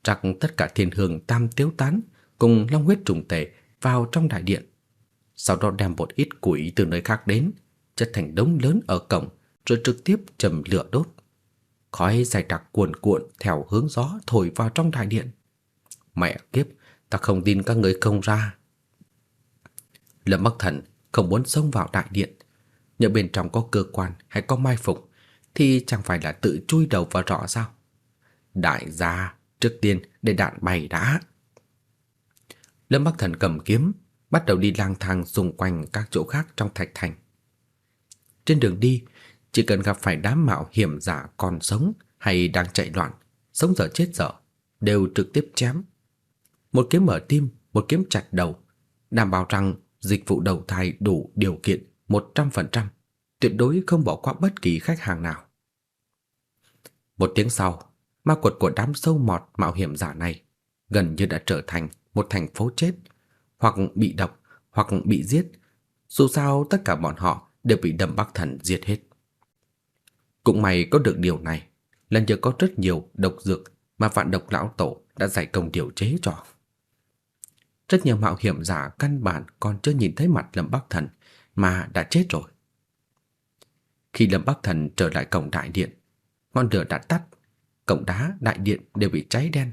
trắc tất cả thiên hương tam tiếu tán cùng long huyết trùng tề vào trong đại điện. Sau đó đem một ít củi từ nơi khác đến, chất thành đống lớn ở cổng, rồi trực tiếp châm lửa đốt. Khói dày đặc cuồn cuộn theo hướng gió thổi vào trong đại điện. Mẹ kiếp, ta không tin các người không ra. Lâm Bắc Thần không muốn xông vào đại điện, nhỡ bên trong có cơ quan hay có mai phục thì chẳng phải là tự chui đầu vào rõ sao? Đại gia, trước tiên để đạn bay đã. Lâm Bắc Thần cầm kiếm, bắt đầu đi lang thang xung quanh các chỗ khác trong thạch thành. Trên đường đi, chỉ cần gặp phải đám mạo hiểm giả còn sống hay đang chạy loạn, sống dở chết dở, đều trực tiếp chém. Một kiếm mở tim, một kiếm chặt đầu, đảm bảo rằng dịch vụ đầu thai đủ điều kiện 100%, tuyệt đối không bỏ qua bất kỳ khách hàng nào. Một tiếng sau, ma quật của đám sâu mọt mạo hiểm giả này gần như đã trở thành một thành phố chết, hoặc bị độc, hoặc bị giết. Dù sao tất cả bọn họ đều bị đâm Bắc Thần giết hết. Cũng may có được điều này, lần nhờ có rất nhiều độc dược mà vạn độc lão tổ đã giải công điều chế cho. Rất nhiều mạo hiểm giả căn bản còn chưa nhìn thấy mặt Lâm Bắc Thần mà đã chết rồi. Khi Lâm Bắc Thần trở lại cổng đại điện, ngọn lửa đã tắt, cổng đá đại điện đều bị cháy đen.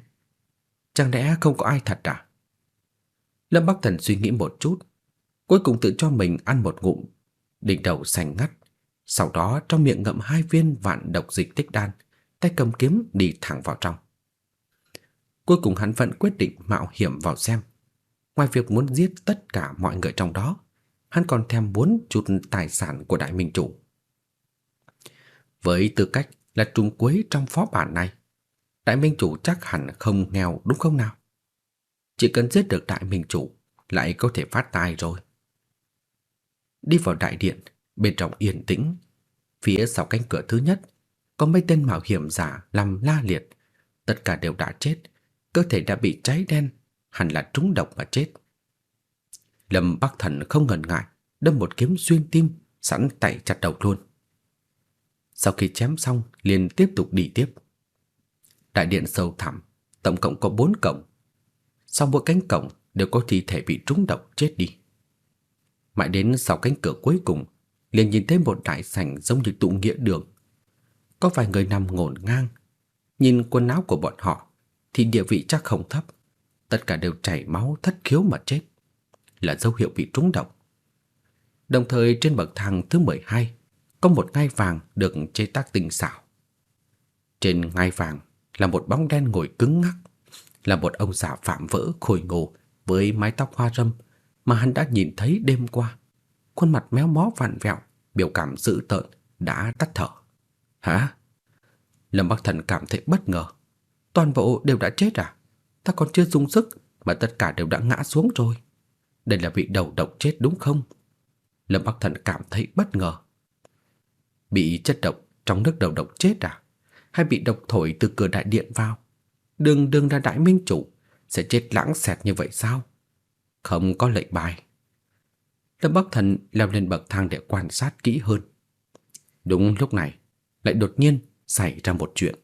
Chẳng lẽ không có ai thật à? Lâm Bắc Thần suy nghĩ một chút, cuối cùng tự cho mình ăn một ngụm, đỉnh đầu sành ngắt, sau đó trong miệng ngậm hai viên vạn độc dịch tích đan, tay cầm kiếm đi thẳng vào trong. Cuối cùng hắn vẫn quyết định mạo hiểm vào xem. Ngoài việc muốn giết tất cả mọi người trong đó, hắn còn thèm muốn chút tài sản của đại minh chủ. Với tư cách là trùng quế trong phó bản này, đại minh chủ chắc hẳn không nghèo đúng không nào? Chỉ cần giết được đại minh chủ lại có thể phát tài rồi. Đi vào đại điện, bên trong yên tĩnh, phía sau cánh cửa thứ nhất có mấy tên mạo hiểm giả làm la liệt, tất cả đều đã chết, cơ thể đã bị cháy đen, hẳn là trúng độc mà chết. Lâm Bắc Thần không ngần ngại, đâm một kiếm xuyên tim, sẵn tay chặt đầu luôn. Sau khi chém xong, liền tiếp tục đi tiếp. Đại điện sâu thẳm, tổng cộng có bốn cổng. Sau mỗi cánh cổng đều có thi thể bị trúng độc chết đi. Mãi đến sau cánh cửa cuối cùng, liền nhìn thấy một đại sảnh giống như tụ nghĩa đường. Có vài người nằm ngổn ngang, nhìn quần áo của bọn họ thì địa vị chắc không thấp, tất cả đều chảy máu thất khiếu mà chết, là dấu hiệu bị trúng độc. Đồng thời trên bậc thang thứ 12 có một ngai vàng được chế tác tinh xảo. Trên ngai vàng là một bóng đen ngồi cứng ngắc, là một ông già phạm vỡ khôi ngô với mái tóc hoa râm mà hắn đã nhìn thấy đêm qua. Khuôn mặt méo mó vặn vẹo, biểu cảm dữ tợn đã tắt thở. Hả? Lâm Bắc Thần cảm thấy bất ngờ. Toàn bộ đều đã chết à? Ta còn chưa dùng sức mà tất cả đều đã ngã xuống rồi. Đây là bị đầu độc chết đúng không? Lâm Bắc Thần cảm thấy bất ngờ. Bị chất độc trong nước đầu độc chết à? Hay bị độc thổi từ cửa đại điện vào? Đường đường là đại minh chủ sẽ chết lãng xẹt như vậy sao? Không có lệnh bài. Lâm Bắc Thần leo lên bậc thang để quan sát kỹ hơn. Đúng lúc này, lại đột nhiên xảy ra một chuyện.